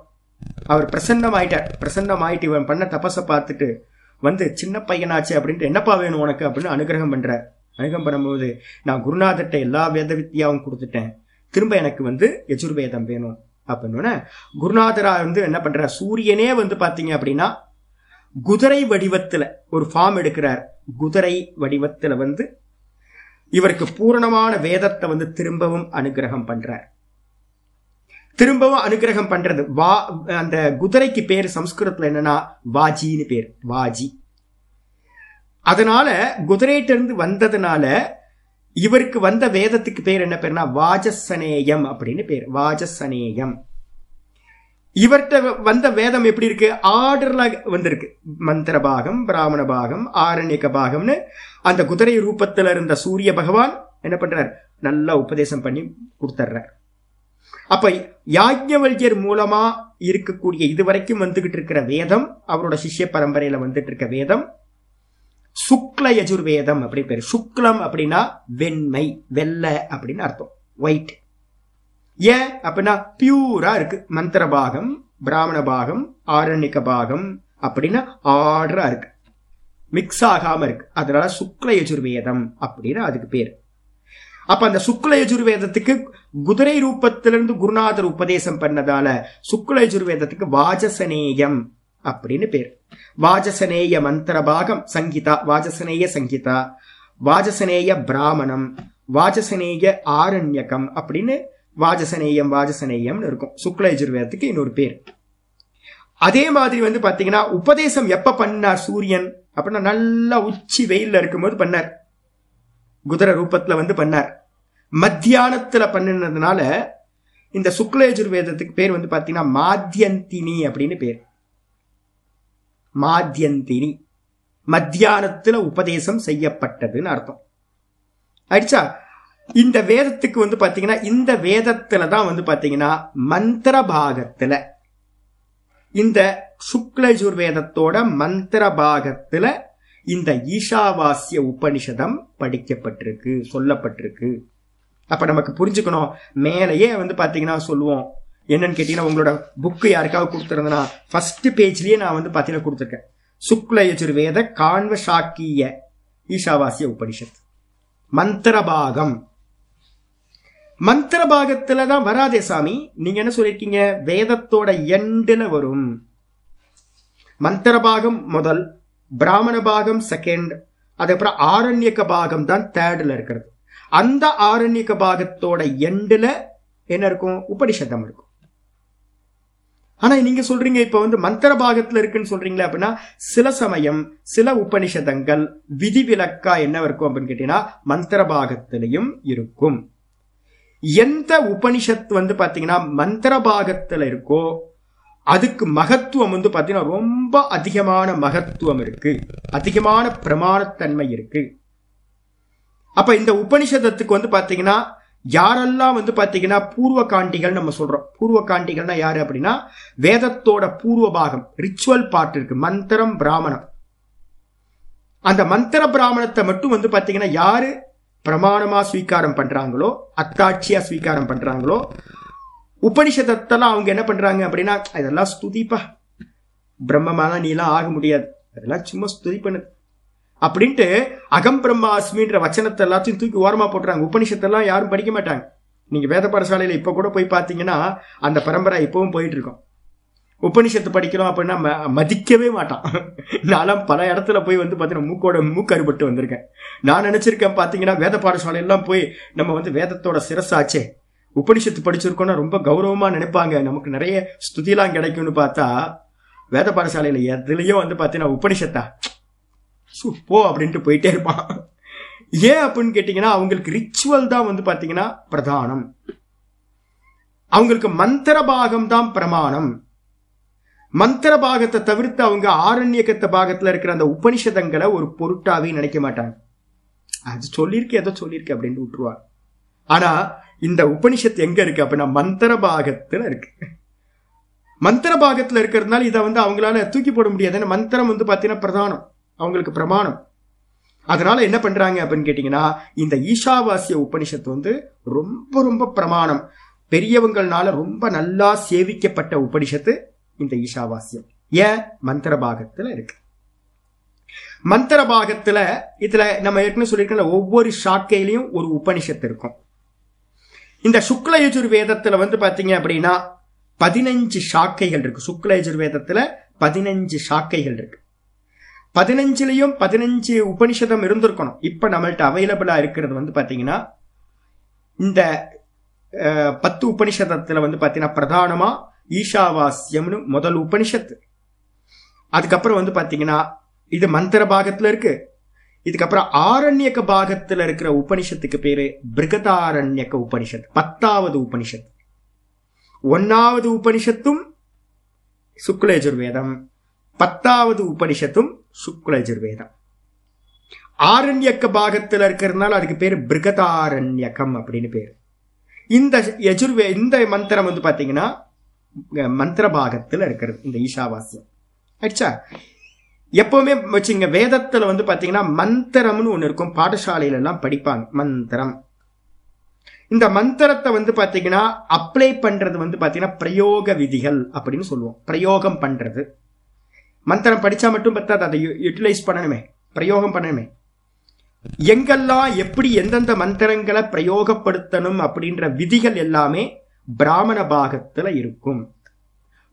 அவர் பிரசன்னம் ஆயிட்டார் பிரசன்னம் ஆயிட்டு இவன் பண்ண தபஸை பார்த்துட்டு வந்து சின்ன பையனாச்சு அப்படின்ட்டு என்னப்பா வேணும் உனக்கு? அப்படின்னு அனுகிரகம் பண்ற அனுகிரகம் பண்ணும்போது நான் குருநாதர்கிட்ட எல்லா வேத வித்தியாவும் கொடுத்துட்டேன். திரும்ப எனக்கு வந்து யஜுர்வேதம் வேணும். அப்படின்னு குருநாதரா வந்து என்ன பண்ற சூரியனே வந்து பாத்தீங்க அப்படின்னா குதிரை வடிவத்துல ஒரு ஃபார்ம் எடுக்கிறார். குதிரை வடிவத்துல வந்து இவருக்கு பூரணமான வேதத்தை வந்து திரும்பவும் அனுகிரகம் பண்றார். திரும்பவும் அனுகிரகம் பண்றது வா அந்த குதிரைக்கு பேர் சம்ஸ்கிருதத்துல என்னன்னா வாஜின்னு பேர் வாஜி. அதனால குதிரையிட்டிருந்து வந்ததுனால இவருக்கு வந்த வேதத்துக்கு பேர் என்ன பேர்னா வாஜசனேயம் அப்படின்னு பேர் வாஜசனேயம் இவர்கிட்ட வந்த வேதம் எப்படி இருக்கு? ஆர்டர்ல வந்திருக்கு. மந்திர பாகம் பிராமண பாகம் ஆரண்யக பாகம்னு அந்த குதிரை ரூபத்துல இருந்த சூரிய பகவான் என்ன பண்றார்? நல்லா உபதேசம் பண்ணி கொடுத்துட்றார் அப்ப யாஜ்ஞவல்யர் மூலமா இருக்கக்கூடிய இதுவரைக்கும் வந்துகிட்டு இருக்கிற வேதம் அவரோட சிஷ்ய பரம்பரையில வந்துட்டு இருக்க வேதம் சுக்ல யஜுர்வேதம் அப்படின்னு பேர். சுக்லம் அப்படின்னா வெண்மை வெள்ளை அப்படின்னு அர்த்தம். ஒயிட் ஏன் அப்படின்னா பியூரா இருக்கு. மந்திர பாகம் பிராமண பாகம் ஆரண்யக பாகம் அப்படின்னா ஆர்டரா இருக்கு. மிக்ஸ் ஆகாம இருக்கு. அதனால சுக்ல யஜுர்வேதம் அப்படின்னு அதுக்கு பேர். அப்ப அந்த சுக்ல யஜுர்வேதத்துக்கு குதிரை ரூபத்திலிருந்து குருநாதர் உபதேசம் பண்ணதால சுக்ல யஜுர்வேதத்துக்கு வாஜசனேயம் அப்படின்னு பேர். வாஜசனேய மந்திர பாகம் சங்கீதா. வாஜசனேய சங்கீதா. வாஜசனேய பிராமணம். வாஜசனேய ஆரண்யகம் அப்படின்னு வாஜசனேயம் வாஜசனேயம்னு இருக்கும். சுக்லயஜுர்வேதத்துக்கு இன்னொரு பேர். அதே மாதிரி வந்து பாத்தீங்கன்னா உபதேசம் எப்ப பண்ணார் சூரியன்? அப்படின்னா நல்லா உச்சி வெயில்ல இருக்கும்போது பண்ணார். குதிரை ரூபத்துல வந்து பண்ணார். மத்தியானத்துல பண்ணினதுனால இந்த சுக்லயஜுர்வேதத்துக்கு பேர் வந்து பாத்தீங்கன்னா மாத்தியந்தினி அப்படின்னு பேர். மாத்தியந்தினி மத்தியானத்துல உபதேசம் செய்யப்பட்டதுன்னு அர்த்தம். ஆயிடுச்சா? இந்த வேதத்துக்கு வந்து பாத்தீங்கன்னா இந்த வேதத்துல தான் வந்து பாத்தீங்கன்னா மந்திர பாகத்துல இந்த சுக்லஜுர் வேதத்தோட மந்திர பாகத்துல இந்த ஈஷாவாசிய உபனிஷதம் படிக்கப்பட்டிருக்கு சொல்லப்பட்டிருக்கு. அப்ப நமக்கு புரிஞ்சுக்கணும். மேலேயே வந்து பாத்தீங்கன்னா சொல்லுவோம். என்னன்னு கேட்டீங்கன்னா உங்களோட புக்கு யாருக்காவது கொடுத்துருந்தேன்னா ஃபர்ஸ்ட் பேஜ்லயே நான் வந்து பாத்தீங்கன்னா கொடுத்துருக்கேன். சுக்லயஜுர்வேத காண்வ சாக்கிய ஈஷாவாசிய உபனிஷத். மந்திர பாகம். மந்திர பாகத்துல தான் வராதே சாமி. நீங்க என்ன சொல்லியிருக்கீங்க வேதத்தோட எண்டுல வரும். மந்திர பாகம் முதல் பிராமண பாகம் செகண்ட் அதுக்கப்புறம் ஆரண்யக பாகம் தான் தேர்டில் இருக்கிறது. அந்த ஆரண்யக பாகத்தோட எண்டில் என்ன இருக்கும்? உபனிஷதம் இருக்கும். ஆனால் நீங்கள் சொல்றீங்க இப்போ வந்து மந்திர பாகத்தில் இருக்குன்னு சொல்கிறீங்களே அப்படின்னா சில சமயம் சில உபனிஷதங்கள் விதிவிலக்கா என்ன இருக்கும் அப்படின்னு கேட்டீங்கன்னா மந்திர பாகத்திலையும் இருக்கும். எந்த உபனிஷத் வந்து பாத்தீங்கன்னா மந்திர பாகத்துல இருக்கோ அதுக்கு மகத்துவம் வந்து பாத்தீங்கன்னா ரொம்ப அதிகமான மகத்துவம் இருக்கு. அதிகமான பிரமாணத்தன்மை இருக்கு. அப்ப இந்த உபனிஷதத்துக்கு வந்து பாத்தீங்கன்னா யாரெல்லாம் வந்து பாத்தீங்கன்னா பூர்வ காண்டிகள் நம்ம சொல்றோம். பூர்வ காண்டிகள்னா யாரு அப்படின்னா வேதத்தோட பூர்வ பாகம் ரிச்சுவல் பார்ட் இருக்கு மந்திரம் பிராமணம். அந்த மந்திர பிராமணத்தை மட்டும் வந்து பாத்தீங்கன்னா யாரு? பிரமாணமா ஸ்வீகாரம் பண்றாங்களோ அத்தாட்சியா ஸ்வீகாரம் பண்றாங்களோ உபனிஷதத்தெல்லாம் அவங்க என்ன பண்றாங்க அப்படின்னா இதெல்லாம் ஸ்துதிப்பா. பிரம்மமானா நீலாம் ஆக முடியாது. அதெல்லாம் சும்மா ஸ்துதி பண்ணுது அப்படின்ட்டு அகம் பிரம்மாஸ்மின்ற வச்சனத்தை எல்லாத்தையும் தூக்கி ஓரமா போட்டுறாங்க. உபனிஷத்தெல்லாம் யாரும் படிக்க மாட்டாங்க. நீங்க வேத பாடசாலையில இப்ப கூட போய் பாத்தீங்கன்னா அந்த பரம்பரை இப்பவும் போயிட்டு இருக்கோம். உபனிஷத்து படிக்கிறோம் அப்படின்னா ம- மதிக்கவே மாட்டான். நான்லாம் பல இடத்துல போய் வந்து பார்த்தீங்கன்னா மூக்கோட மூக்கறுபட்டு வந்திருக்கேன். நான் நினைச்சிருக்கேன் பார்த்தீங்கன்னா வேத பாடசாலையெல்லாம் போய் நம்ம வந்து வேதத்தோட சிரசாச்சே. உபனிஷத்து படிச்சிருக்கோம்னா ரொம்ப கௌரவமாக நினைப்பாங்க. நமக்கு நிறைய ஸ்துதிலாம் கிடைக்கும்னு பார்த்தா வேத பாடசாலையில் எதுலையும் வந்து பார்த்தீங்கன்னா உபனிஷத்தா? சு, போ அப்படின்ட்டு போயிட்டே இருப்பான். ஏன் அப்படின்னு கேட்டிங்கன்னா அவங்களுக்கு ரிச்சுவல் தான் வந்து பார்த்தீங்கன்னா பிரதானம். அவங்களுக்கு மந்திர பாகம் தான் பிரமாணம். மந்திர பாகத்தை தவிர்த்து அவங்க ஆரண்யக்கத்த பாகத்துல இருக்கிற அந்த உபனிஷதங்களை ஒரு பொருட்டாவே நினைக்க மாட்டாங்க. அது சொல்லியிருக்கு ஏதோ சொல்லியிருக்கு அப்படின்னு விட்டுருவாங்க. ஆனா இந்த உபனிஷத்து எங்க இருக்கு அப்படின்னா மந்திர பாகத்துல இருக்கு. மந்திர பாகத்துல இருக்கிறதுனால இதை வந்து அவங்களால தூக்கி போட முடியாது. ஏன்னா மந்திரம் வந்து பாத்தீங்கன்னா பிரதானம். அவங்களுக்கு பிரமாணம். அதனால என்ன பண்றாங்க அப்படின்னு கேட்டீங்கன்னா இந்த ஈஷாவாசிய உபனிஷத்து வந்து ரொம்ப ரொம்ப பிரமாணம். பெரியவங்கள்னால ரொம்ப நல்லா சேவிக்கப்பட்ட உபனிஷத்து. இந்த ஈஷாவாசியம். ஏன்? மந்திர பாகத்துல இருக்கு. மந்திர பாகத்துல இதுல நம்ம ஏற்கனவே சொல்லியிருக்கல ஒவ்வொரு சாக்கையிலையும் ஒரு உபனிஷத்து இருக்கும். இந்த சுக்ல யஜுர்வேதத்துல வந்து பாத்தீங்க அப்படின்னா பதினஞ்சு சாக்கைகள் இருக்கு. சுக்ல யஜுர்வேதத்துல பதினஞ்சு சாக்கைகள் இருக்கு. பதினஞ்சுலையும் பதினஞ்சு உபனிஷதம் இருந்திருக்கணும். இப்ப நம்மள்ட்ட அவைலபிளா இருக்கிறது வந்து பாத்தீங்கன்னா இந்த பத்து உபனிஷதத்துல வந்து பாத்தீங்கன்னா பிரதானமா ஈஷாவாஸ்யம்னு முதல் உபனிஷத்து. அதுக்கப்புறம் வந்து பார்த்தீங்கன்னா இது மந்திர பாகத்தில் இருக்கு. இதுக்கப்புறம் ஆரண்யக பாகத்தில் இருக்கிற உபனிஷத்துக்கு பேரு பிருகதாரண்யக உபனிஷத் பத்தாவது உபனிஷத். ஒன்னாவது உபனிஷத்தும் சுக்லயஜுர்வேதம் பத்தாவது உபனிஷத்தும் சுக்லயஜுர்வேதம் ஆரண்யக்க பாகத்தில் இருக்கிறதுனால அதுக்கு பேர் பிருகதாரண்யக்கம் அப்படின்னு பேர். இந்த யஜுர்வே இந்த மந்திரம் வந்து பார்த்தீங்கன்னா மந்திர பாகத்தில் இருக்கிறது இந்த ஈஷாவாசியம் ஆயிடுச்சா எப்பவுமே வச்சுங்க வேதத்துல வந்து பாத்தீங்கன்னா மந்திரம்னு ஒண்ணு இருக்கும் பாடசாலையில எல்லாம் படிப்பாங்க மந்திரம். இந்த மந்திரத்தை வந்து பாத்தீங்கன்னா அப்ளை பண்றது வந்து பாத்தீங்கன்னா பிரயோக விதிகள் அப்படின்னு சொல்லுவோம். பிரயோகம் பண்றது. மந்திரம் படிச்சா மட்டும் பத்தாது அதை யூட்டிலைஸ் பண்ணணுமே பிரயோகம் பண்ணணுமே. எங்கெல்லாம் எப்படி எந்தெந்த மந்திரங்களை பிரயோகப்படுத்தணும் அப்படின்ற விதிகள் எல்லாமே பிராமண பாகத்துல இருக்கும்.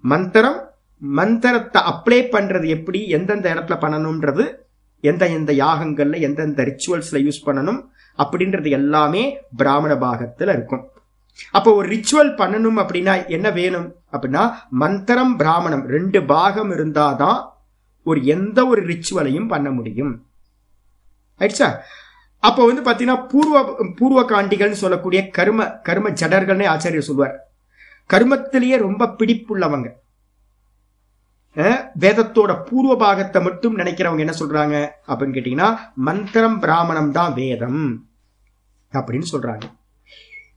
மந்திரம் மந்திரத்தை அப்ளை பண்றது எப்படி எந்தெந்த இடத்துல பண்ணணும்ன்றது எந்த எந்த யாகங்கள்ல எந்தெந்த ரிச்சுவல்ஸ்ல யூஸ் பண்ணணும் அப்படின்றது எல்லாமே பிராமண பாகத்துல இருக்கும். அப்போ ஒரு ரிச்சுவல் பண்ணணும் அப்படின்னா என்ன வேணும்? அப்படின்னா மந்திரம் பிராமணம் ரெண்டு பாகம் இருந்தாதான் ஒரு எந்த ஒரு ரிச்சுவலையும் பண்ண முடியும். ஆயிடுச்சா அப்போ வந்து பார்த்தீங்கன்னா பூர்வ பூர்வ காண்டிகள்னு சொல்லக்கூடிய கர்ம கர்ம ஜடர்கள்னே ஆச்சாரியர் சொல்லுவார் கர்மத்திலேயே ரொம்ப பிடிப்புள்ளவங்க. வேதத்தோட பூர்வ பாகத்தை மட்டும் நினைக்கிறவங்க என்ன சொல்றாங்க? அப்படின்னு கேட்டீங்கன்னா மந்திரம் பிராமணம் தான் வேதம். அப்படின்னு சொல்றாங்க.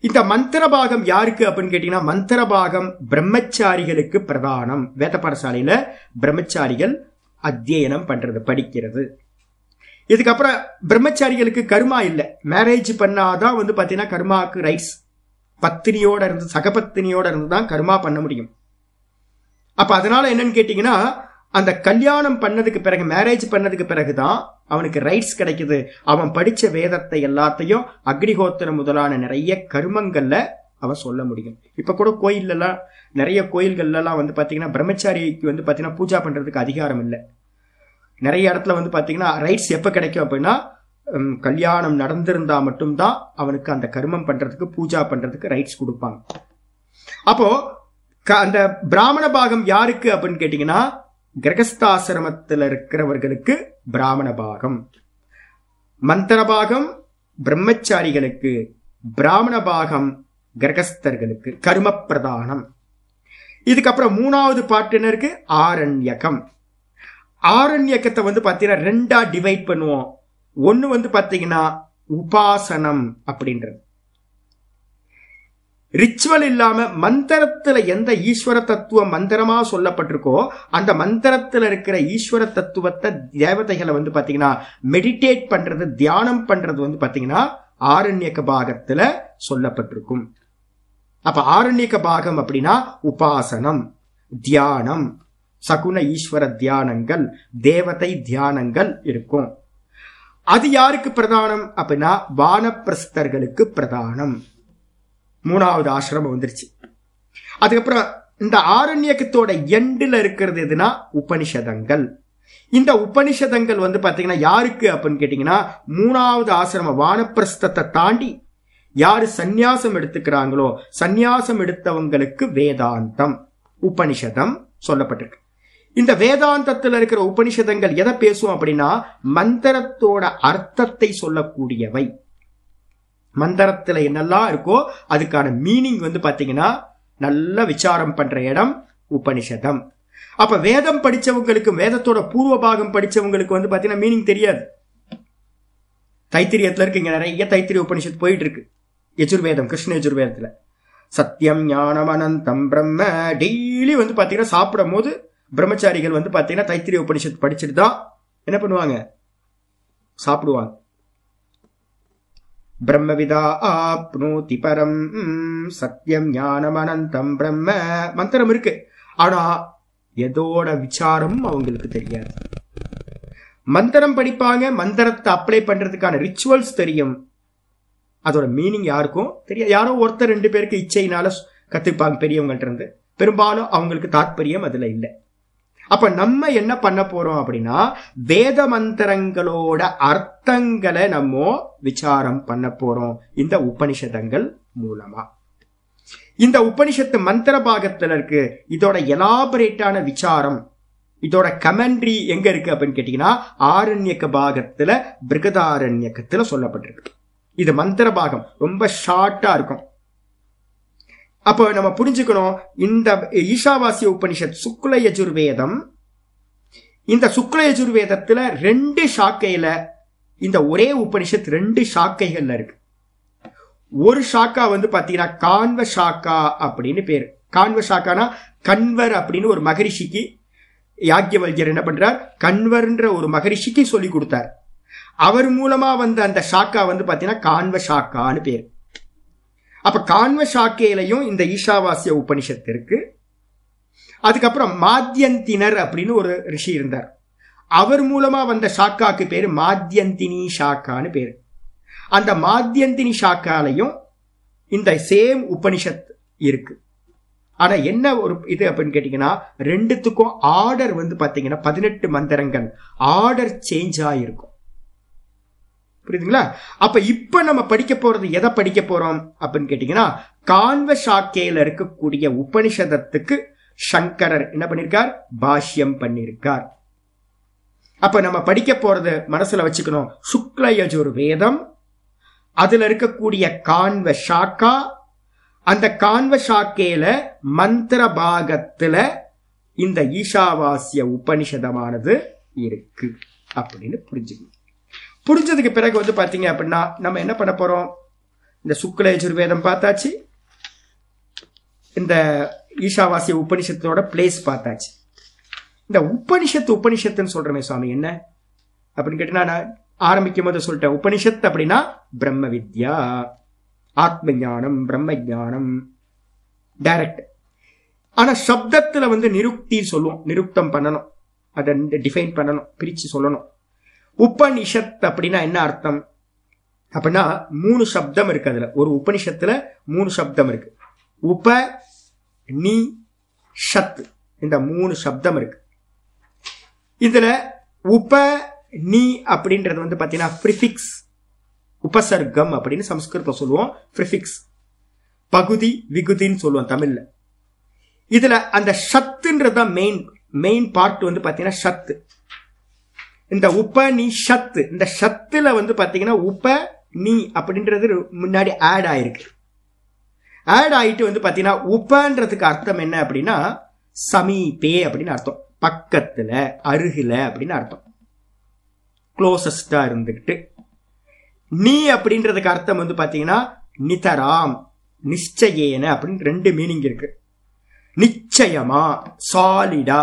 இந்த மந்திர பாகம் யாருக்கு அப்படின்னு கேட்டீங்கன்னா மந்திர பாகம் பிரம்மச்சாரிகளுக்கு பிரதானம். வேத பாடசாலையில பிரம்மச்சாரிகள் அத்தியனம் பண்றது படிக்கிறது. இதுக்கப்புறம் பிரம்மச்சாரிகளுக்கு கருமா இல்லை. மேரேஜ் பண்ணாதான் வந்து பார்த்தீங்கன்னா கருமாவுக்கு ரைட்ஸ் பத்தினியோட இருந்து சகபத்தினியோட இருந்து தான் கருமா பண்ண முடியும். அப்ப அதனால என்னன்னு கேட்டீங்கன்னா அந்த கல்யாணம் பண்ணதுக்கு பிறகு மேரேஜ் பண்ணதுக்கு பிறகு தான் அவனுக்கு ரைட்ஸ் கிடைக்குது. அவன் படித்த வேதத்தை எல்லாத்தையும் அக்னிஹோத்திரம் முதலான நிறைய கருமங்களில் அவன் சொல்ல முடியும். இப்போ கூட கோயில்ல நிறைய கோயில்கள்லாம் வந்து பார்த்தீங்கன்னா பிரம்மச்சாரிக்கு வந்து பார்த்தீங்கன்னா பூஜா பண்ணுறதுக்கு அதிகாரம் இல்லை. நிறைய இடத்துல வந்து பார்த்தீங்கன்னா ரைட்ஸ் எப்போ கிடைக்கும் அப்படின்னா கல்யாணம் நடந்திருந்தா மட்டும்தான் அவனுக்கு அந்த கர்மம் பண்றதுக்கு பூஜா பண்றதுக்கு ரைட்ஸ் கொடுப்பாங்க. அப்போ க- அந்த பிராமண பாகம் யாருக்கு அப்படின்னு கேட்டீங்கன்னா கிரகஸ்தாசிரமத்தில் இருக்கிறவர்களுக்கு பிராமண பாகம். மந்திர பாகம் பிரம்மச்சாரிகளுக்கு பிராமண பாகம் கிரகஸ்தர்களுக்கு கர்ம பிரதானம். இதுக்கப்புறம் மூணாவது பாட்டு என்ன இருக்கு? ஆரண்யகம். ஆரண்யக்கத்தை வந்து பார்த்தீங்கன்னா ரெண்டா டிவைட் பண்ணுவோம். ஒன்னு வந்து பார்த்தீங்கன்னா உபாசனம் அப்படின்றது. ரிச்சுவல் இல்லாம மந்திரத்துல எந்த ஈஸ்வர தத்துவம் மந்திரமா சொல்லப்பட்டிருக்கோ அந்த மந்திரத்துல இருக்கிற ஈஸ்வர தத்துவத்தை தேவதைகளை வந்து பாத்தீங்கன்னா மெடிடேட் பண்றது தியானம் பண்றது வந்து பாத்தீங்கன்னா ஆரண்யக பாகத்துல சொல்லப்பட்டிருக்கும். அப்ப ஆரண்யக பாகம் அப்படின்னா உபாசனம் தியானம் சகுன ஈஸ்வர தியானங்கள் தேவதை தியானங்கள் இருக்கும். அது யாருக்கு பிரதானம் அப்படின்னா வானப்பிரஸ்தர்களுக்கு பிரதானம். மூணாவது ஆசிரமம் வந்துருச்சு. அதுக்கப்புறம் இந்த ஆரண்யக்கத்தோட எண்டில் இருக்கிறது எதுனா உபனிஷதங்கள். இந்த உபனிஷதங்கள் வந்து பாத்தீங்கன்னா யாருக்கு அப்படின்னு கேட்டீங்கன்னா மூணாவது ஆசிரமம் வானப்பிரஸ்தத்தை தாண்டி யாரு சந்நியாசம் எடுத்துக்கிறாங்களோ சந்நியாசம் எடுத்தவங்களுக்கு வேதாந்தம் உபனிஷதம் சொல்லப்பட்டிருக்கு. இந்த வேதாந்தத்தில் இருக்கிற உபனிஷதங்கள் எதை பேசும் அப்படின்னா மந்திரத்தோட அர்த்தத்தை சொல்லக்கூடியவை. மந்திரத்துல என்னெல்லாம் இருக்கோ அதுக்கான மீனிங் வந்து பாத்தீங்கன்னா நல்ல விசாரம் பண்ற இடம் உபனிஷதம். அப்ப வேதம் படிச்சவங்களுக்கு வேதத்தோட பூர்வ பாகம் படிச்சவங்களுக்கு வந்து பாத்தீங்கன்னா மீனிங் தெரியாது. தைத்திரியத்துல இருக்கு இங்க நிறைய தைத்திரிய உபனிஷத் போயிட்டு இருக்கு யஜுர்வேதம் கிருஷ்ண யஜுர்வேதத்துல. சத்தியம் ஞானம் அனந்தம் பிரம்ம டெய்லி வந்து பாத்தீங்கன்னா சாப்பிடும் போது பிரம்மச்சாரிகள் வந்து பார்த்தீங்கன்னா தைத்திரிய உபனிஷத் படிச்சுட்டு தான் என்ன பண்ணுவாங்க? சாப்பிடுவாங்க. பிரம்மவிதா ஆப்னோதி பரம் ம், சத்தியம் ஞானம் அனந்தம் பிரம்ம மந்திரம் இருக்கு. ஆனா எதோட விசாரம் அவங்களுக்கு தெரியாது. மந்திரம் படிப்பாங்க மந்திரத்தை அப்ளை பண்றதுக்கான ரிச்சுவல்ஸ் தெரியும். அதோட மீனிங் யாருக்கும் தெரியாது. யாரோ ஒருத்தர் ரெண்டு பேருக்கு இச்சையினால கத்துப்பாங்க பெரியவங்கள்ட்ட இருந்து. பெரும்பாலும் அவங்களுக்கு தாற்பயம் அதுல இல்லை. அப்ப நம்ம என்ன பண்ண போறோம் அப்படின்னா வேத மந்திரங்களோட அர்த்தங்களை நம்ம விசாரம் பண்ண போறோம். இந்த உபனிஷதங்கள் மூலமா. இந்த உபனிஷத்து மந்திர பாகத்துல இருக்கு. இதோட எலாபரேட்டான விசாரம். இதோட கமெண்ட்ரி எங்க இருக்கு அப்படின்னு கேட்டீங்கன்னா ஆரண்யக்க பாகத்துல பிருகதாரண்யக்கத்துல சொல்லப்பட்டிருக்கு. இது மந்திர பாகம். ரொம்ப ஷார்ட்டா இருக்கும். அப்போ நம்ம புரிஞ்சுக்கணும் இந்த ஈஷாவாசிய உபனிஷத் சுக்ல யஜுர்வேதம் இந்த சுக்ல யஜுர்வேதத்துல ரெண்டு ஷாக்கையில இந்த ஒரே உபனிஷத் ரெண்டு ஷாக்கைகள்ல இருக்கு. ஒரு ஷாக்கா வந்து பாத்தீங்கன்னா கான்வ ஷாக்கா அப்படின்னு பேரு. கான்வ ஷாக்கானா கன்வர் அப்படின்னு ஒரு மகரிஷிக்கு யாக்கியவல்யர் என்ன பண்றார்? கன்வர்ன்ற ஒரு மகரிஷிக்கு சொல்லி கொடுத்தார். அவர் மூலமா வந்த அந்த ஷாக்கா வந்து பாத்தீங்கன்னா கான்வ ஷாக்கான்னு பேர். அப்ப கான்வ ஷாக்கையிலையும் இந்த ஈஷாவாசிய உபனிஷத்து இருக்கு. அதுக்கப்புறம் மாத்தியந்தினர் அப்படின்னு ஒரு ரிஷி இருந்தார். அவர் மூலமா வந்த ஷாக்காக்கு பேரு மாத்தியந்தினி ஷாக்கான்னு பேரு. அந்த மாத்தியந்தினி ஷாக்காலையும் இந்த சேம் உபனிஷத் இருக்கு. ஆனா என்ன ஒரு இது அப்படின்னு கேட்டீங்கன்னா ரெண்டுத்துக்கும் ஆர்டர் வந்து பாத்தீங்கன்னா பதினெட்டு மந்திரங்கள். ஆர்டர் சேஞ்ச் ஆயிருக்கும். புரியுதுங்களா? அப்ப இப்ப நம்ம படிக்க போறது எதை படிக்க போறோம் அப்படின்னு கேட்டீங்கன்னா கான்வ சாக்கையில இருக்கக்கூடிய உபனிஷதத்துக்கு சங்கரர் என்ன பண்ணிருக்கார்? பாஷ்யம் பண்ணிருக்கார். அப்ப நம்ம படிக்க போறது மனசுல வச்சுக்கணும். சுக்லயஜுர் வேதம் அதுல இருக்கக்கூடிய கான்வ ஷாக்கா அந்த கான்வ ஷாக்கையில மந்திர பாகத்துல இந்த ஈஷாவாசிய உபனிஷதமானது இருக்கு. அப்படின்னு புரிஞ்சுக்கணும். புரிஞ்சதுக்கு பிறகு வந்து பார்த்தீங்க அப்படின்னா நம்ம என்ன பண்ண போறோம்? இந்த சுக்ல யஜுர்வேதம் பார்த்தாச்சு. இந்த ஈஷாவாசிய உபனிஷத்தோட பிளேஸ் பார்த்தாச்சு. இந்த உபனிஷத்து உபனிஷத்துன்னு சொல்றமே சுவாமி என்ன? அப்படின்னு கேட்டீங்கன்னா நான் ஆரம்பிக்கும் போது சொல்லிட்டேன். உபனிஷத் அப்படின்னா பிரம்ம வித்யா ஆத்ம ஞானம் பிரம்ம ஞானம். டைரக்ட் ஆனா சப்தத்துல வந்து நிருக்தி சொல்லுவோம். நிருக்தம் பண்ணணும். அதை டிஃபைன் பண்ணணும். பிரிச்சு சொல்லணும். உபனிஷத் அப்படின்னா என்ன அர்த்தம்? அப்படின்னா மூணு சப்தம் இருக்கு அதுல. ஒரு உபனிஷத்துல மூணு சப்தம் இருக்கு. உப நீ ஷத் இந்த மூணு சப்தம் இருக்கு. இதுல உப நீ அப்படின்றது வந்து பாத்தீங்கன்னா ப்ரிஃபிக்ஸ் உபசர்க்கம் அப்படின்னு சம்ஸ்கிருதம் சொல்லுவோம். ப்ரிஃபிக்ஸ் பகுதி விகுதின்னு சொல்லுவோம் தமிழ்ல. இதுல அந்த ஷத்துன்றது தான் மெயின் மெயின் பார்ட் வந்து பாத்தீங்கன்னா ஷத்து. இந்த உப நீ ஷத்து இந்த ஷத்துல வந்து பாத்தீங்கன்னா உப நீ அப்படின்றது முன்னாடி ஆட் ஆயிருக்கு. ஆட் ஆயிட்டு வந்து பாத்தீங்கன்னா உபன்றதுக்கு அர்த்தம் என்ன அப்படின்னா சமீபே அப்படின்னு அர்த்தம். பக்கத்துல அருகில அப்படின்னு அர்த்தம். க்ளோசஸ்டா இருந்துகிட்டு. நீ அப்படின்றதுக்கு அர்த்தம் வந்து பாத்தீங்கன்னா நிதராம் நிச்சயேன அப்படின்னு ரெண்டு மீனிங் இருக்கு. நிச்சயமா சாலிடா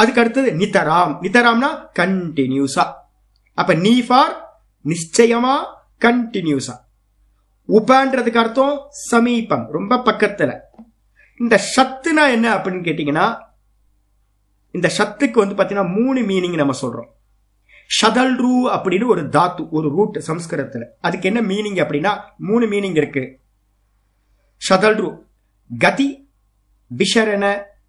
அதுக்கு அடுத்தது நிதராம். நிதராம்னா கண்டினியூஸா அப்ப நீ ஃபார் நிச்சயமா கண்டினியூஸா உபன்றதுக்கு அர்த்தம் சமீபம் ரொம்ப பக்கத்துல. இந்த சத்துனா என்ன அப்படின்னு கேட்டீங்கன்னா இந்த சத்துக்கு வந்து பாத்தீங்கன்னா மூணு மீனிங் நம்ம சொல்றோம். ஷதல் ரூ அப்படின்னு ஒரு தாத்து ஒரு ரூட் சம்ஸ்கிருதத்துல. அதுக்கு என்ன மீனிங் அப்படின்னா மூணு மீனிங் இருக்கு. ஷதல் ரூ கதி விஷரண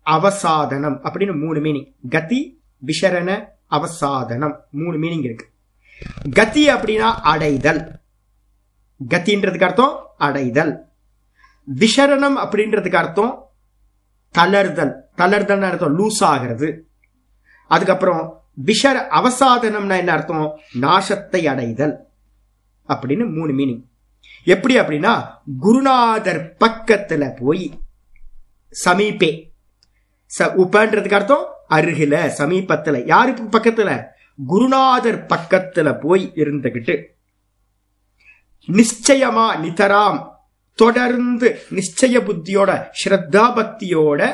அவசாதனம் அப்படின்னு மூணு மீனிங் கதி விஷரண அவசாதனம். மூணு மீனிங் இருக்கு. கதி அப்படின்னா அடைதல். கத்தின்றதுக்கு அர்த்தம் அடைதல். விஷரணம் அப்படின்றதுக்கு அர்த்தம் தளர்தல். தளர்தல் அர்த்தம்? லூஸ் ஆகிறது. அதுக்கப்புறம் விஷர அவசாதனம்னா என்ன அர்த்தம்? நாசத்தை அடைதல். அப்படின்னு மூணு மீனிங் எப்படி அப்படின்னா குருநாதர் பக்கத்துல போய் சமீபே ச உபன்றதுக்கு அர்த்தம் அருகில சமீபத்துல. யாருக்கு பக்கத்துல? குருநாதர் பக்கத்துல போய் இருந்துகிட்டு. நிச்சயமா நிதராம். தொடர்ந்து நிச்சய புத்தியோட ஸ்ரத்தா பக்தியோட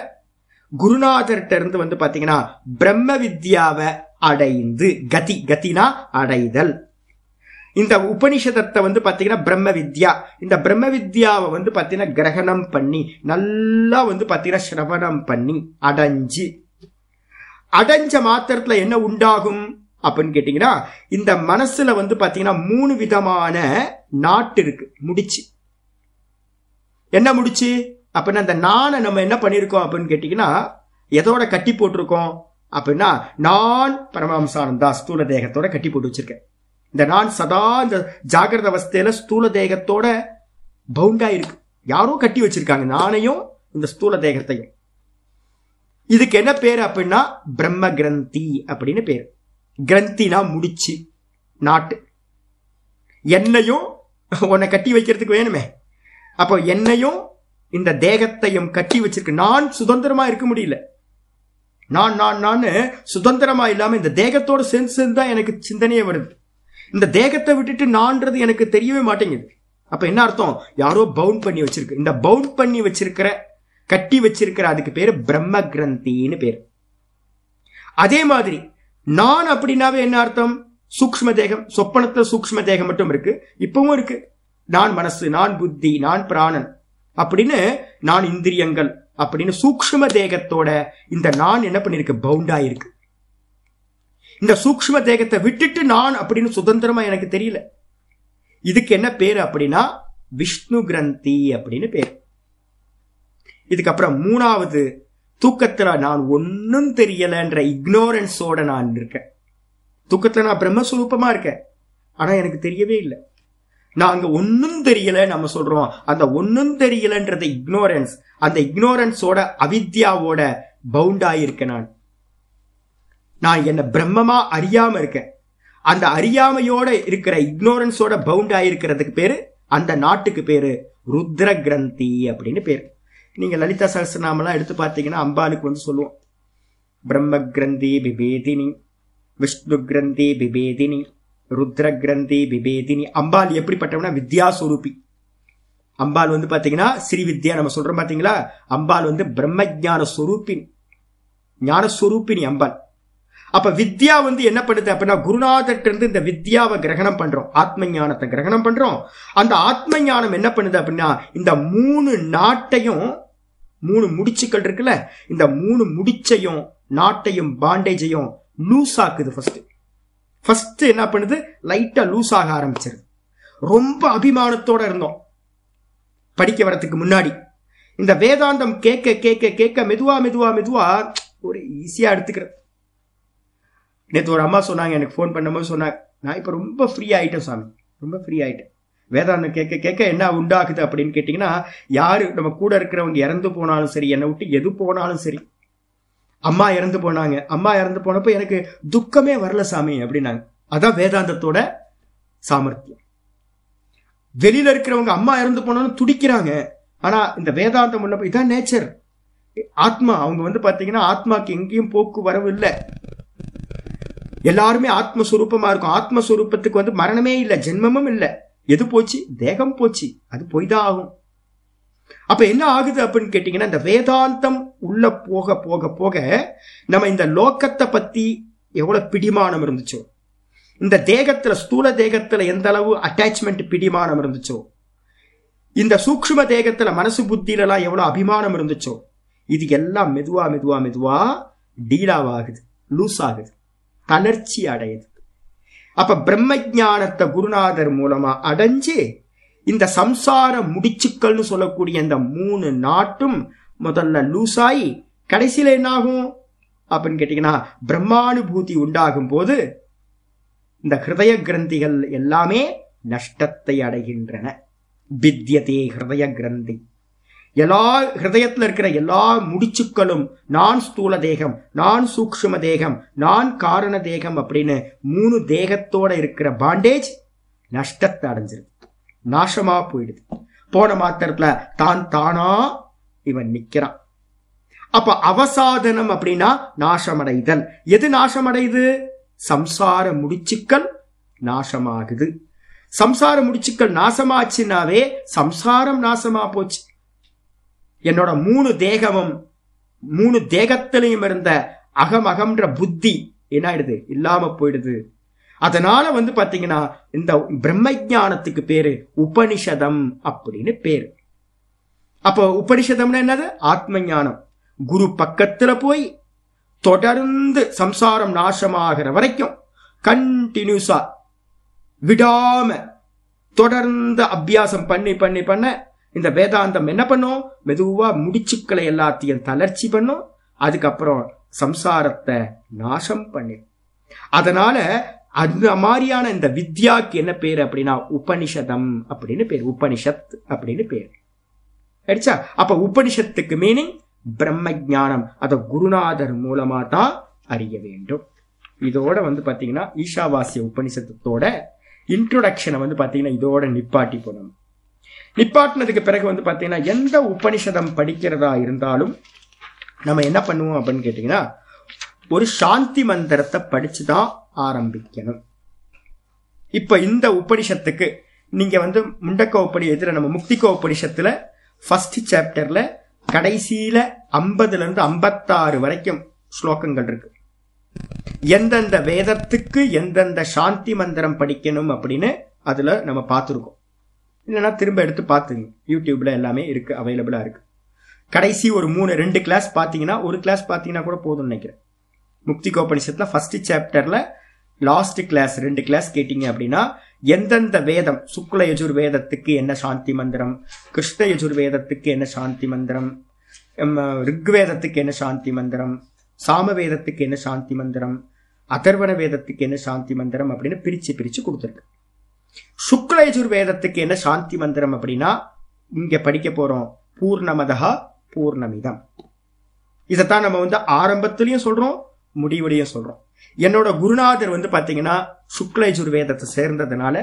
குருநாதர்கிட்ட இருந்து வந்து பாத்தீங்கன்னா பிரம்ம வித்யாவை அடைந்து கதி கதினா அடைதல். இந்த உபனிஷதத்தை வந்து பார்த்தீங்கன்னா பிரம்ம வித்யா. இந்த பிரம்ம வித்யாவை வந்து பார்த்தீங்கன்னா கிரகணம் பண்ணி நல்லா வந்து பார்த்தீங்கன்னா சிரவணம் பண்ணி அடைஞ்சு அடைஞ்ச மாத்திரத்துல என்ன உண்டாகும் அப்படின்னு கேட்டீங்கன்னா இந்த மனசுல வந்து பார்த்தீங்கன்னா மூணு விதமான நாட்டு இருக்கு. முடிச்சு. என்ன முடிச்சு? அப்படின்னா அந்த நானை நம்ம என்ன பண்ணியிருக்கோம் அப்படின்னு கேட்டீங்கன்னா எதோட கட்டி போட்டிருக்கோம் அப்படின்னா நான் பரமஹம்சானந்தா ஸ்தூல தேகத்தோட கட்டி போட்டு வச்சிருக்கேன். இந்த நான் சதா இந்த ஜாகிரத அவஸ்தையில ஸ்தூல தேகத்தோட பவுண்டா இருக்கு. யாரோ கட்டி வச்சிருக்காங்க. நானையும் இந்த ஸ்தூல தேகத்தையும் இதுக்கு என்ன பேர் அப்படின்னா பிரம்ம கிரந்தி அப்படின்னு பேர். கிரந்தினா முடிச்சு நாட்டு. என்னையும் உன்னை கட்டி வைக்கிறதுக்கு வேணுமே. அப்போ என்னையும் இந்த தேகத்தையும் கட்டி வச்சிருக்கு. நான் சுதந்திரமா இருக்க முடியல. நான் நான் நான் சுதந்திரமா இல்லாம இந்த தேகத்தோட சேர்ந்து சேர்ந்து தான் எனக்கு சிந்தனையே வருது. இந்த தேகத்தை விட்டுட்டு நான்றது எனக்கு தெரியவே மாட்டேங்குது. அப்ப என்ன அர்த்தம்? யாரோ பவுண்ட் பண்ணி வச்சிருக்கு. இந்த பவுண்ட் பண்ணி வச்சிருக்கிற கட்டி வச்சிருக்கிற அதுக்கு பேரு பிரம்ம கிரந்தின்னு பேர். அதே மாதிரி நான் அப்படின்னாவே என்ன அர்த்தம்? சூக்ஷ்ம தேகம் சொப்பனத்துல சூக்ஷ்ம தேகம் மட்டும் இருக்கு. இப்பவும் இருக்கு. நான் மனசு நான் புத்தி நான் பிராணன் அப்படின்னு நான் இந்திரியங்கள் அப்படின்னு சூக்ஷ்ம தேகத்தோட இந்த நான் என்ன பண்ணிருக்கு? பவுண்டா இருக்கு இந்த சூக்ஷ்ம தேகத்தை விட்டுட்டு நான் அப்படின்னு சுதந்திரமா எனக்கு தெரியல. இதுக்கு என்ன பேரு அப்படின்னா விஷ்ணு கிரந்தி அப்படின்னு பேர். இதுக்கப்புறம் மூணாவது தூக்கத்துல நான் ஒன்னும் தெரியலன்ற இக்னோரன்ஸோட நான் இருக்கேன். தூக்கத்துல நான் பிரம்மஸ்வரூபமா இருக்கேன். ஆனா எனக்கு தெரியவே இல்லை. நான் அங்க ஒன்னும் தெரியல நம்ம சொல்றோம். அந்த ஒன்னும் தெரியலன்றது இக்னோரன்ஸ். அந்த இக்னோரன்ஸோட அவித்யாவோட பவுண்டாகிருக்கேன் நான். நான் என்ன பிரம்மமா அறியாம இருக்கேன். அந்த அறியாமையோட இருக்கிற இக்னோரன்ஸோட பவுண்ட் ஆயிருக்கிறதுக்கு பேரு அந்த நாட்டுக்கு பேரு ருத்ர கிரந்தி அப்படின்னு பேரு. நீங்க லலிதா சகசநாமெல்லாம் எடுத்து பார்த்தீங்கன்னா அம்பாளுக்கு வந்து சொல்லுவோம். பிரம்ம கிரந்தி பிபேதினி விஷ்ணு கிரந்தி பிபேதினி ருத்ர கிரந்தி பிபேதினி அம்பாள் எப்படிப்பட்டவனா? வித்யாஸ்வரூபி. அம்பாள் வந்து பாத்தீங்கன்னா ஸ்ரீ வித்யா நம்ம சொல்றோம் பாத்தீங்களா அம்பாள் வந்து பிரம்ம ஜான ஸ்வரூபின் ஞானஸ்வரூபினி அம்பாள். அப்ப வித்யா வந்து என்ன பண்ணுது அப்படின்னா குருநாதர்கிட்ட இருந்து இந்த வித்யாவை கிரகணம் பண்றோம். ஆத்ம ஞானத்தை கிரகணம் பண்றோம். அந்த ஆத்ம ஞானம் என்ன பண்ணுது அப்படின்னா இந்த மூணு நாட்டையும் மூணு முடிச்சுக்கள் இருக்குல்ல இந்த மூணு முடிச்சையும் நாட்டையும் பாண்டேஜையும் லூஸ் ஆக்குது ஃபர்ஸ்ட் ஃபர்ஸ்ட் என்ன பண்ணுது? லைட்டா லூஸ் ஆக ஆரம்பிச்சிருது. ரொம்ப அபிமானத்தோட இருந்தோம். படிக்க வரத்துக்கு முன்னாடி. இந்த வேதாந்தம் கேட்க கேட்க கேட்க மெதுவா மெதுவா மெதுவா ஒரு ஈஸியா எடுத்துக்கிறது. நேற்று ஒரு அம்மா சொன்னாங்க எனக்கு ஃபோன் பண்ணும்போது சொன்னாங்க நான் இப்போ ரொம்ப ஃப்ரீ ஆகிட்டேன் சாமி ரொம்ப ஃப்ரீ ஆகிட்டேன் வேதாந்தம் கேட்க கேட்க என்ன உண்டாகுது? அப்படின்னு கேட்டிங்கன்னா யார் நம்ம கூட இருக்கிறவங்க இறந்து போனாலும் சரி என்னை விட்டு எது போனாலும் சரி அம்மா இறந்து போனாங்க. அம்மா இறந்து போனப்போ எனக்கு துக்கமே வரல சாமி அப்படின்னாங்க. அதான் வேதாந்தத்தோட சாமர்த்தியம். வெளியில இருக்கிறவங்க அம்மா இறந்து போனாலும் துடிக்கிறாங்க. ஆனா இந்த வேதாந்தம் உள்ள இதான் நேச்சர் ஆத்மா அவங்க வந்து பாத்தீங்கன்னா ஆத்மாக்கு எங்கேயும் போக்கு வரவு இல்லை. எல்லாருமே ஆத்மஸ்வரூபமா இருக்கும். ஆத்மஸ்வரூபத்துக்கு வந்து மரணமே இல்லை ஜென்மமும் இல்லை. எது போச்சு? தேகம் போச்சு. அது போய்தான் ஆகும். அப்ப என்ன ஆகுது அப்படின்னு கேட்டீங்கன்னா இந்த வேதாந்தம் உள்ள போக போக போக நம்ம இந்த லோக்கத்தை பத்தி எவ்வளவு பிடிமானம் இருந்துச்சோ இந்த தேகத்துல ஸ்தூல தேகத்துல எந்த அளவு அட்டாச்மெண்ட் பிடிமானம் இருந்துச்சோ இந்த சூக்ஷ்ம தேகத்துல மனசு புத்தியில எல்லாம் எவ்வளவு அபிமானம் இருந்துச்சோ இது எல்லாம் மெதுவா மெதுவா மெதுவா டீலாவாகுது லூஸ் ஆகுது. தளர்ச்சி அடையுது. அப்ப பிரம்ம ஞானத்தை குருநாதர் மூலமா அடைஞ்சு இந்த சம்சார முடிச்சுக்கள்னு சொல்லக்கூடிய இந்த மூணு நாட்டும் முதல்ல லூசாயி கடைசியில என்னாகும்? அப்படின்னு கேட்டீங்கன்னா பிரம்மானுபூதி உண்டாகும் போது இந்த ஹிருதய கிரந்திகள் எல்லாமே நஷ்டத்தை அடைகின்றன. வித்யதே ஹிருதய கிரந்தி. எல்லா ஹிருதயத்தில் இருக்கிற எல்லா முடிச்சுக்களும் நான் ஸ்தூல தேகம் நான் சூக்ஷ்ம தேகம் நான் காரண தேகம் அப்படின்னு மூணு தேகத்தோட இருக்கிற பாண்டேஜ் நஷ்டத்தை அடைஞ்சிருது. நாசமா போயிடுது. போன மாத்திரத்துல தான் தானா இவன் நிக்கிறான். அப்ப அவசாதனம் அப்படின்னா நாசமடைதல். எது நாசமடையுது சம்சார முடிச்சுக்கள் நாசமாகுது. சம்சார முடிச்சுக்கள் நாசமாச்சுனாவே சம்சாரம் நாசமா போச்சு. என்னோட மூணு தேகமும் மூணு தேகத்திலையும் இருந்த அகம் அகம்ன்ற புத்தி என்ன ஆயிடுது இல்லாம போயிடுது. அதனால வந்து பாத்தீங்கன்னா இந்த பிரம்ம ஜானத்துக்கு பேரு உபனிஷதம் அப்படின்னு பேரு. அப்போ உபனிஷதம்னா என்னது? ஆத்ம ஞானம் குரு பக்கத்துல போய் தொடர்ந்து சம்சாரம் நாசமாகிற வரைக்கும் கண்டினியூஸா விடாம தொடர்ந்து அபியாசம் பண்ணி பண்ணி பண்ண இந்த வேதாந்தம் என்ன பண்ணும் மெதுவா முடிச்சுக்களை எல்லாத்தையும் தளர்ச்சி பண்ணும் அதுக்கப்புறம் சம்சாரத்தை நாசம் பண்ணி. அதனால அந்த மாதிரியான இந்த வித்யாக்கு என்ன பேர் அப்படின்னா உபனிஷதம் அப்படின்னு பேர். உபனிஷத் அப்படின்னு பேர். ஆயிடுச்சா அப்ப உபனிஷத்துக்கு மீனிங் பிரம்ம ஞானம் அதை குருநாதர் மூலமா தான் அறிய வேண்டும். இதோட வந்து பாத்தீங்கன்னா ஈஷாவாசிய உபனிஷத்தோட இன்ட்ரோடக்ஷனை வந்து பாத்தீங்கன்னா இதோட நிப்பாட்டி போனோம் நிப்பாட்டினதுக்கு பிறகு வந்து பார்த்தீங்கன்னா எந்த உபனிஷதம் படிக்கிறதா இருந்தாலும் நம்ம என்ன பண்ணுவோம் அப்படின்னு கேட்டிங்கன்னா ஒரு சாந்தி மந்திரத்தை படித்து தான் ஆரம்பிக்கணும். இப்போ இந்த உபனிஷத்துக்கு நீங்கள் வந்து முண்டக்க உபனி எதிர நம்ம முக்திக்க உபனிஷத்தில் ஃபஸ்ட் சாப்டரில் கடைசியில் ஐம்பதுலேருந்து ஐம்பத்தாறு வரைக்கும் ஸ்லோகங்கள் இருக்கு. எந்தெந்த வேதத்துக்கு எந்தெந்த சாந்தி மந்திரம் படிக்கணும் அப்படின்னு அதில் நம்ம பார்த்துருக்கோம். இல்லைன்னா திரும்ப எடுத்து பார்த்துங்க. யூடியூப்ல எல்லாமே இருக்கு அவைலபிளா இருக்கு. கடைசி ஒரு மூணு ரெண்டு கிளாஸ் பார்த்தீங்கன்னா ஒரு கிளாஸ் பார்த்தீங்கன்னா கூட போதும்னு நினைக்கிறேன். முக்தி கோபனிஷத்தில் ஃபர்ஸ்ட் சாப்டர்ல லாஸ்ட் கிளாஸ் ரெண்டு கிளாஸ் கேட்டீங்க அப்படின்னா எந்தெந்த வேதம் சுக்ல யஜுர் வேதத்துக்கு என்ன சாந்தி மந்திரம் கிருஷ்ண யஜுர் வேதத்துக்கு என்ன சாந்தி மந்திரம் ரிக்வேதத்துக்கு என்ன சாந்தி மந்திரம் சாம வேதத்துக்கு என்ன சாந்தி மந்திரம் அதர்வண வேதத்துக்கு என்ன சாந்தி மந்திரம் அப்படின்னு பிரித்து பிரித்து கொடுத்துருக்கு. சுக்லயஜுர்வேதத்துக்கு என்ன சாந்தி மந்திரம் அப்படின்னா இங்க படிக்க போறோம் பூர்ணமதா பூர்ணமிதம். இதைத்தான் நம்ம வந்து ஆரம்பத்திலையும் சொல்றோம் முடிவுலையும் சொல்றோம். என்னோட குருநாதர் வந்து பாத்தீங்கன்னா சுக்லயஜுர்வேதத்தை சேர்ந்ததுனால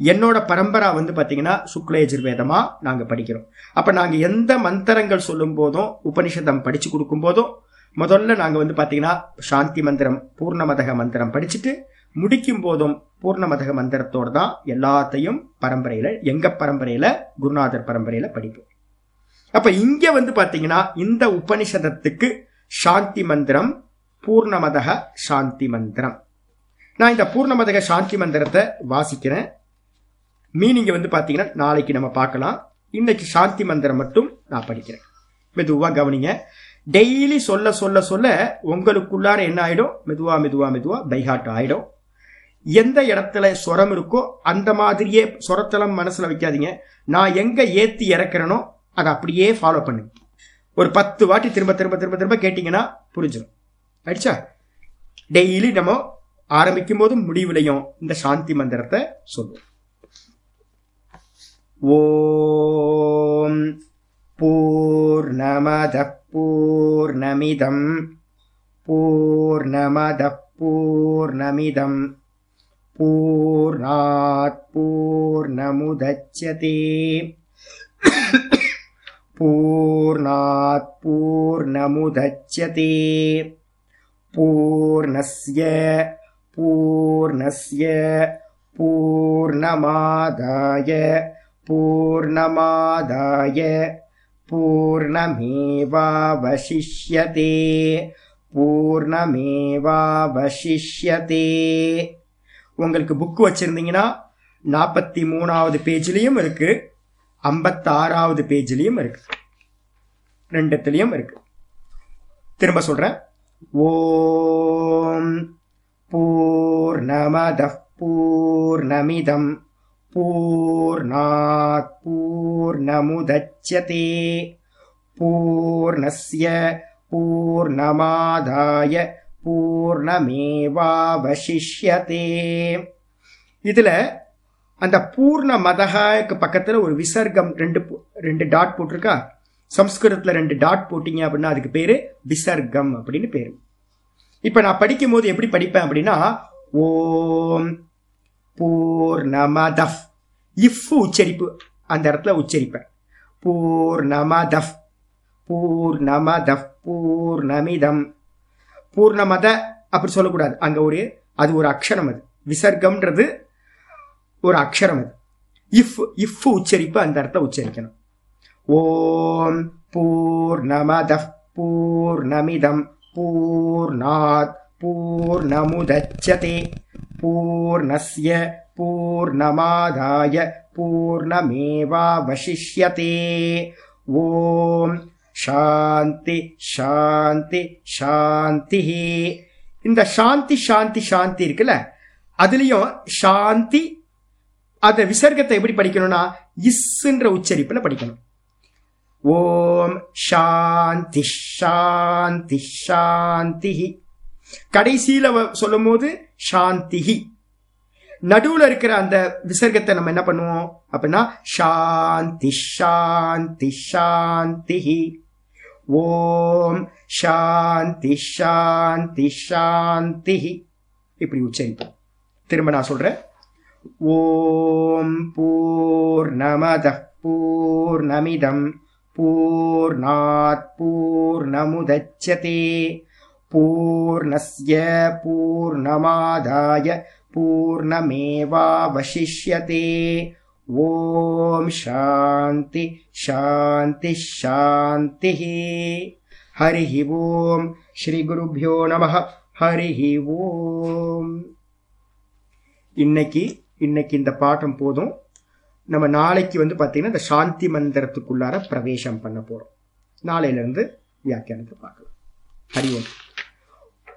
என்னோட பரம்பரா வந்து பாத்தீங்கன்னா சுக்லயஜுர்வேதமா நாங்க படிக்கிறோம். அப்ப நாங்க எந்த மந்திரங்கள் சொல்லும் போதும் உபனிஷதம் படிச்சு கொடுக்கும் போதும் முதல்ல நாங்க வந்து பாத்தீங்கன்னா சாந்தி மந்திரம் பூர்ணமதக மந்திரம் படிச்சுட்டு முடிக்கும் போதும் பூர்ணமதக மந்திரத்தோடு தான் எல்லாத்தையும் பரம்பரையில எங்க பரம்பரையில? குருநாதர் பரம்பரையில படிப்போம். அப்ப இங்க வந்து பாத்தீங்கன்னா இந்த உபனிஷதத்துக்கு சாந்தி மந்திரம் பூர்ணமதக சாந்தி மந்திரம். நான் இந்த பூர்ணமதக சாந்தி மந்திரத்தை வாசிக்கிறேன். மீனிங்கை வந்து பாத்தீங்கன்னா நாளைக்கு நம்ம பார்க்கலாம். இன்னைக்கு சாந்தி மந்திரம் மட்டும் நான் படிக்கிறேன். மெதுவா கவனிங்க. டெய்லி சொல்ல சொல்ல சொல்ல உங்களுக்குள்ளார என்ன ஆயிடும்? மெதுவா மெதுவா மெதுவா பைஹாட் ஆயிடும். எந்த இடத்துல சொரம் இருக்கோ அந்த மாதிரியே சொரத்தலம் மனசில் வைக்காதீங்க. நான் எங்கே ஏற்றி இறக்குறேனோ அதை அப்படியே ஃபாலோ பண்ணுங்க. ஒரு பத்து வாட்டி திரும்ப திரும்ப திரும்ப திரும்ப கேட்டிங்கன்னா புரிஞ்சிடும் ஆயிடுச்சா? டெய்லி நம்ம ஆரம்பிக்கும் போதும் முடிவுலையும் இந்த சாந்தி மந்திரத்தை சொல்லுவோம். ஓம் பூர்ணமத பூர்ணமிதம். பூர்ணமத பூர்ணமிதம். पूर्णात्पूर्नमुधच्यते पूर्णात्पूर्नमुधच्यते पूर्णस्य पूर्णस्य पूर्णमादाय पूर्णमादाय पूर्णमेवावशिष्यते। पूर्णमेवावशिष्यते। உங்களுக்கு புக் வச்சிருந்தீங்கன்னா நாற்பத்தி மூணாவது பேஜ்லயும் இருக்கு. ஐம்பத்தாறாவது பேஜ்லயும் இருக்கு. ரெண்டுத்துலயும் இருக்கு. திரும்ப சொல்றேன். ஓம் பூர்ணமத பூர்ணமிதம் பூர்ணாத் பூர்ணமுதச்சதே. பூர்ணஸ்ய பூர்ணமாதாய பூர்ணமேவாவசிஷ்யதே. இதுல அந்த பூர்ண மதகாக்கு பக்கத்துல ஒரு விசர்க்கம் ரெண்டு ரெண்டு டாட் போட்டிருக்கா? சம்ஸ்கிருதத்துல ரெண்டு டாட் போட்டீங்க அப்படின்னா அதுக்கு பேரு விசர்க்கம் அப்படின்னு பேரு. இப்ப நான் படிக்கும் போது எப்படி படிப்பேன் அப்படின்னா ஓம் பூர்ணமதஃப். இஃப் உச்சரிப்பு அந்த இடத்துல உச்சரிப்பேன். பூர்ணமதஃப். பூர்ணமதஃப். பூர்ணமிதம். பூர்ணமத அப்படி சொல்லக்கூடாது. அங்க ஒரு அது ஒரு அக்ஷரம் அது. விசர்க்கம்ன்றது ஒரு அக்ஷரம் அது. இஃப் இஃப் உச்சரிப்பு அந்த இடத்துல உச்சரிக்கணும். ஓம் பூர்ணமத பூர்ணமிதம் பூர்ணாத் பூர்ணமுதச்சதே. பூர்ணஸ்ய பூர்ணமாதாய பூர்ணமேவாவசிஷ்யதே. ஓம் சாந்தி சாந்தி சாந்தி இந்த சாந்தி சாந்தி சாந்தி இருக்குல்ல அதுலயும் சாந்தி அந்த விசர்க்கத்தை எப்படி படிக்கணும்னா இஸ்ன்ற உச்சரிப்புல படிக்கணும். ஓம் சாந்தி சாந்தி சாந்தி கடைசியில வ- சொல்லும்போது சாந்திஹி நடுவுல இருக்கிற அந்த விசர்க்கத்தை நம்ம என்ன பண்ணுவோம்? அப்படின்னா சாந்தி சாந்தி சாந்திஹி ஓம் சாந்தி சாந்தி சாந்திஹி இப்படி உச்சரிப்போம். திரும்ப நான் சொல்றேன். ஓம் பூர்ணமத பூர்ணமிதம். பூர்ணாத் பூர்ணமுதச்சதே. பூர்ணஸ்ய பூர்ணமாதாய பூர்ணமேவாவசிஷ்யதே. ஓம் சாந்தி சாந்தி சாந்தி. ஹரி ஓம். ஸ்ரீ குருபியோ நம ஹரி ஓம். இன்னைக்கு இன்னைக்கு இந்த பாடம் போதும். நம்ம நாளைக்கு வந்து பார்த்தீங்கன்னா இந்த சாந்தி மந்திரத்துக்குள்ளார பிரவேசம் பண்ண போறோம். நாளையிலேருந்து வியாக்கியானத்தை பார்க்கலாம். ஹரி ஓம்.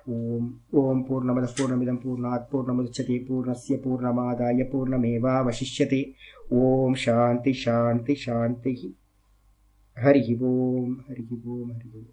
ஓம் ஓம் பூர்ணமத பூர்ணமிதம் பூர்ணாத் பூர்ணமுதச்சதே பூர்ணஸ்ய பூர்ணமாதாய பூர்ணமேவா வசிஷ்யதே. ஓம் சாந்தி சாந்தி சாந்தி ஹரி ஓம் ஹரி ஓம் ஹரி ஓம்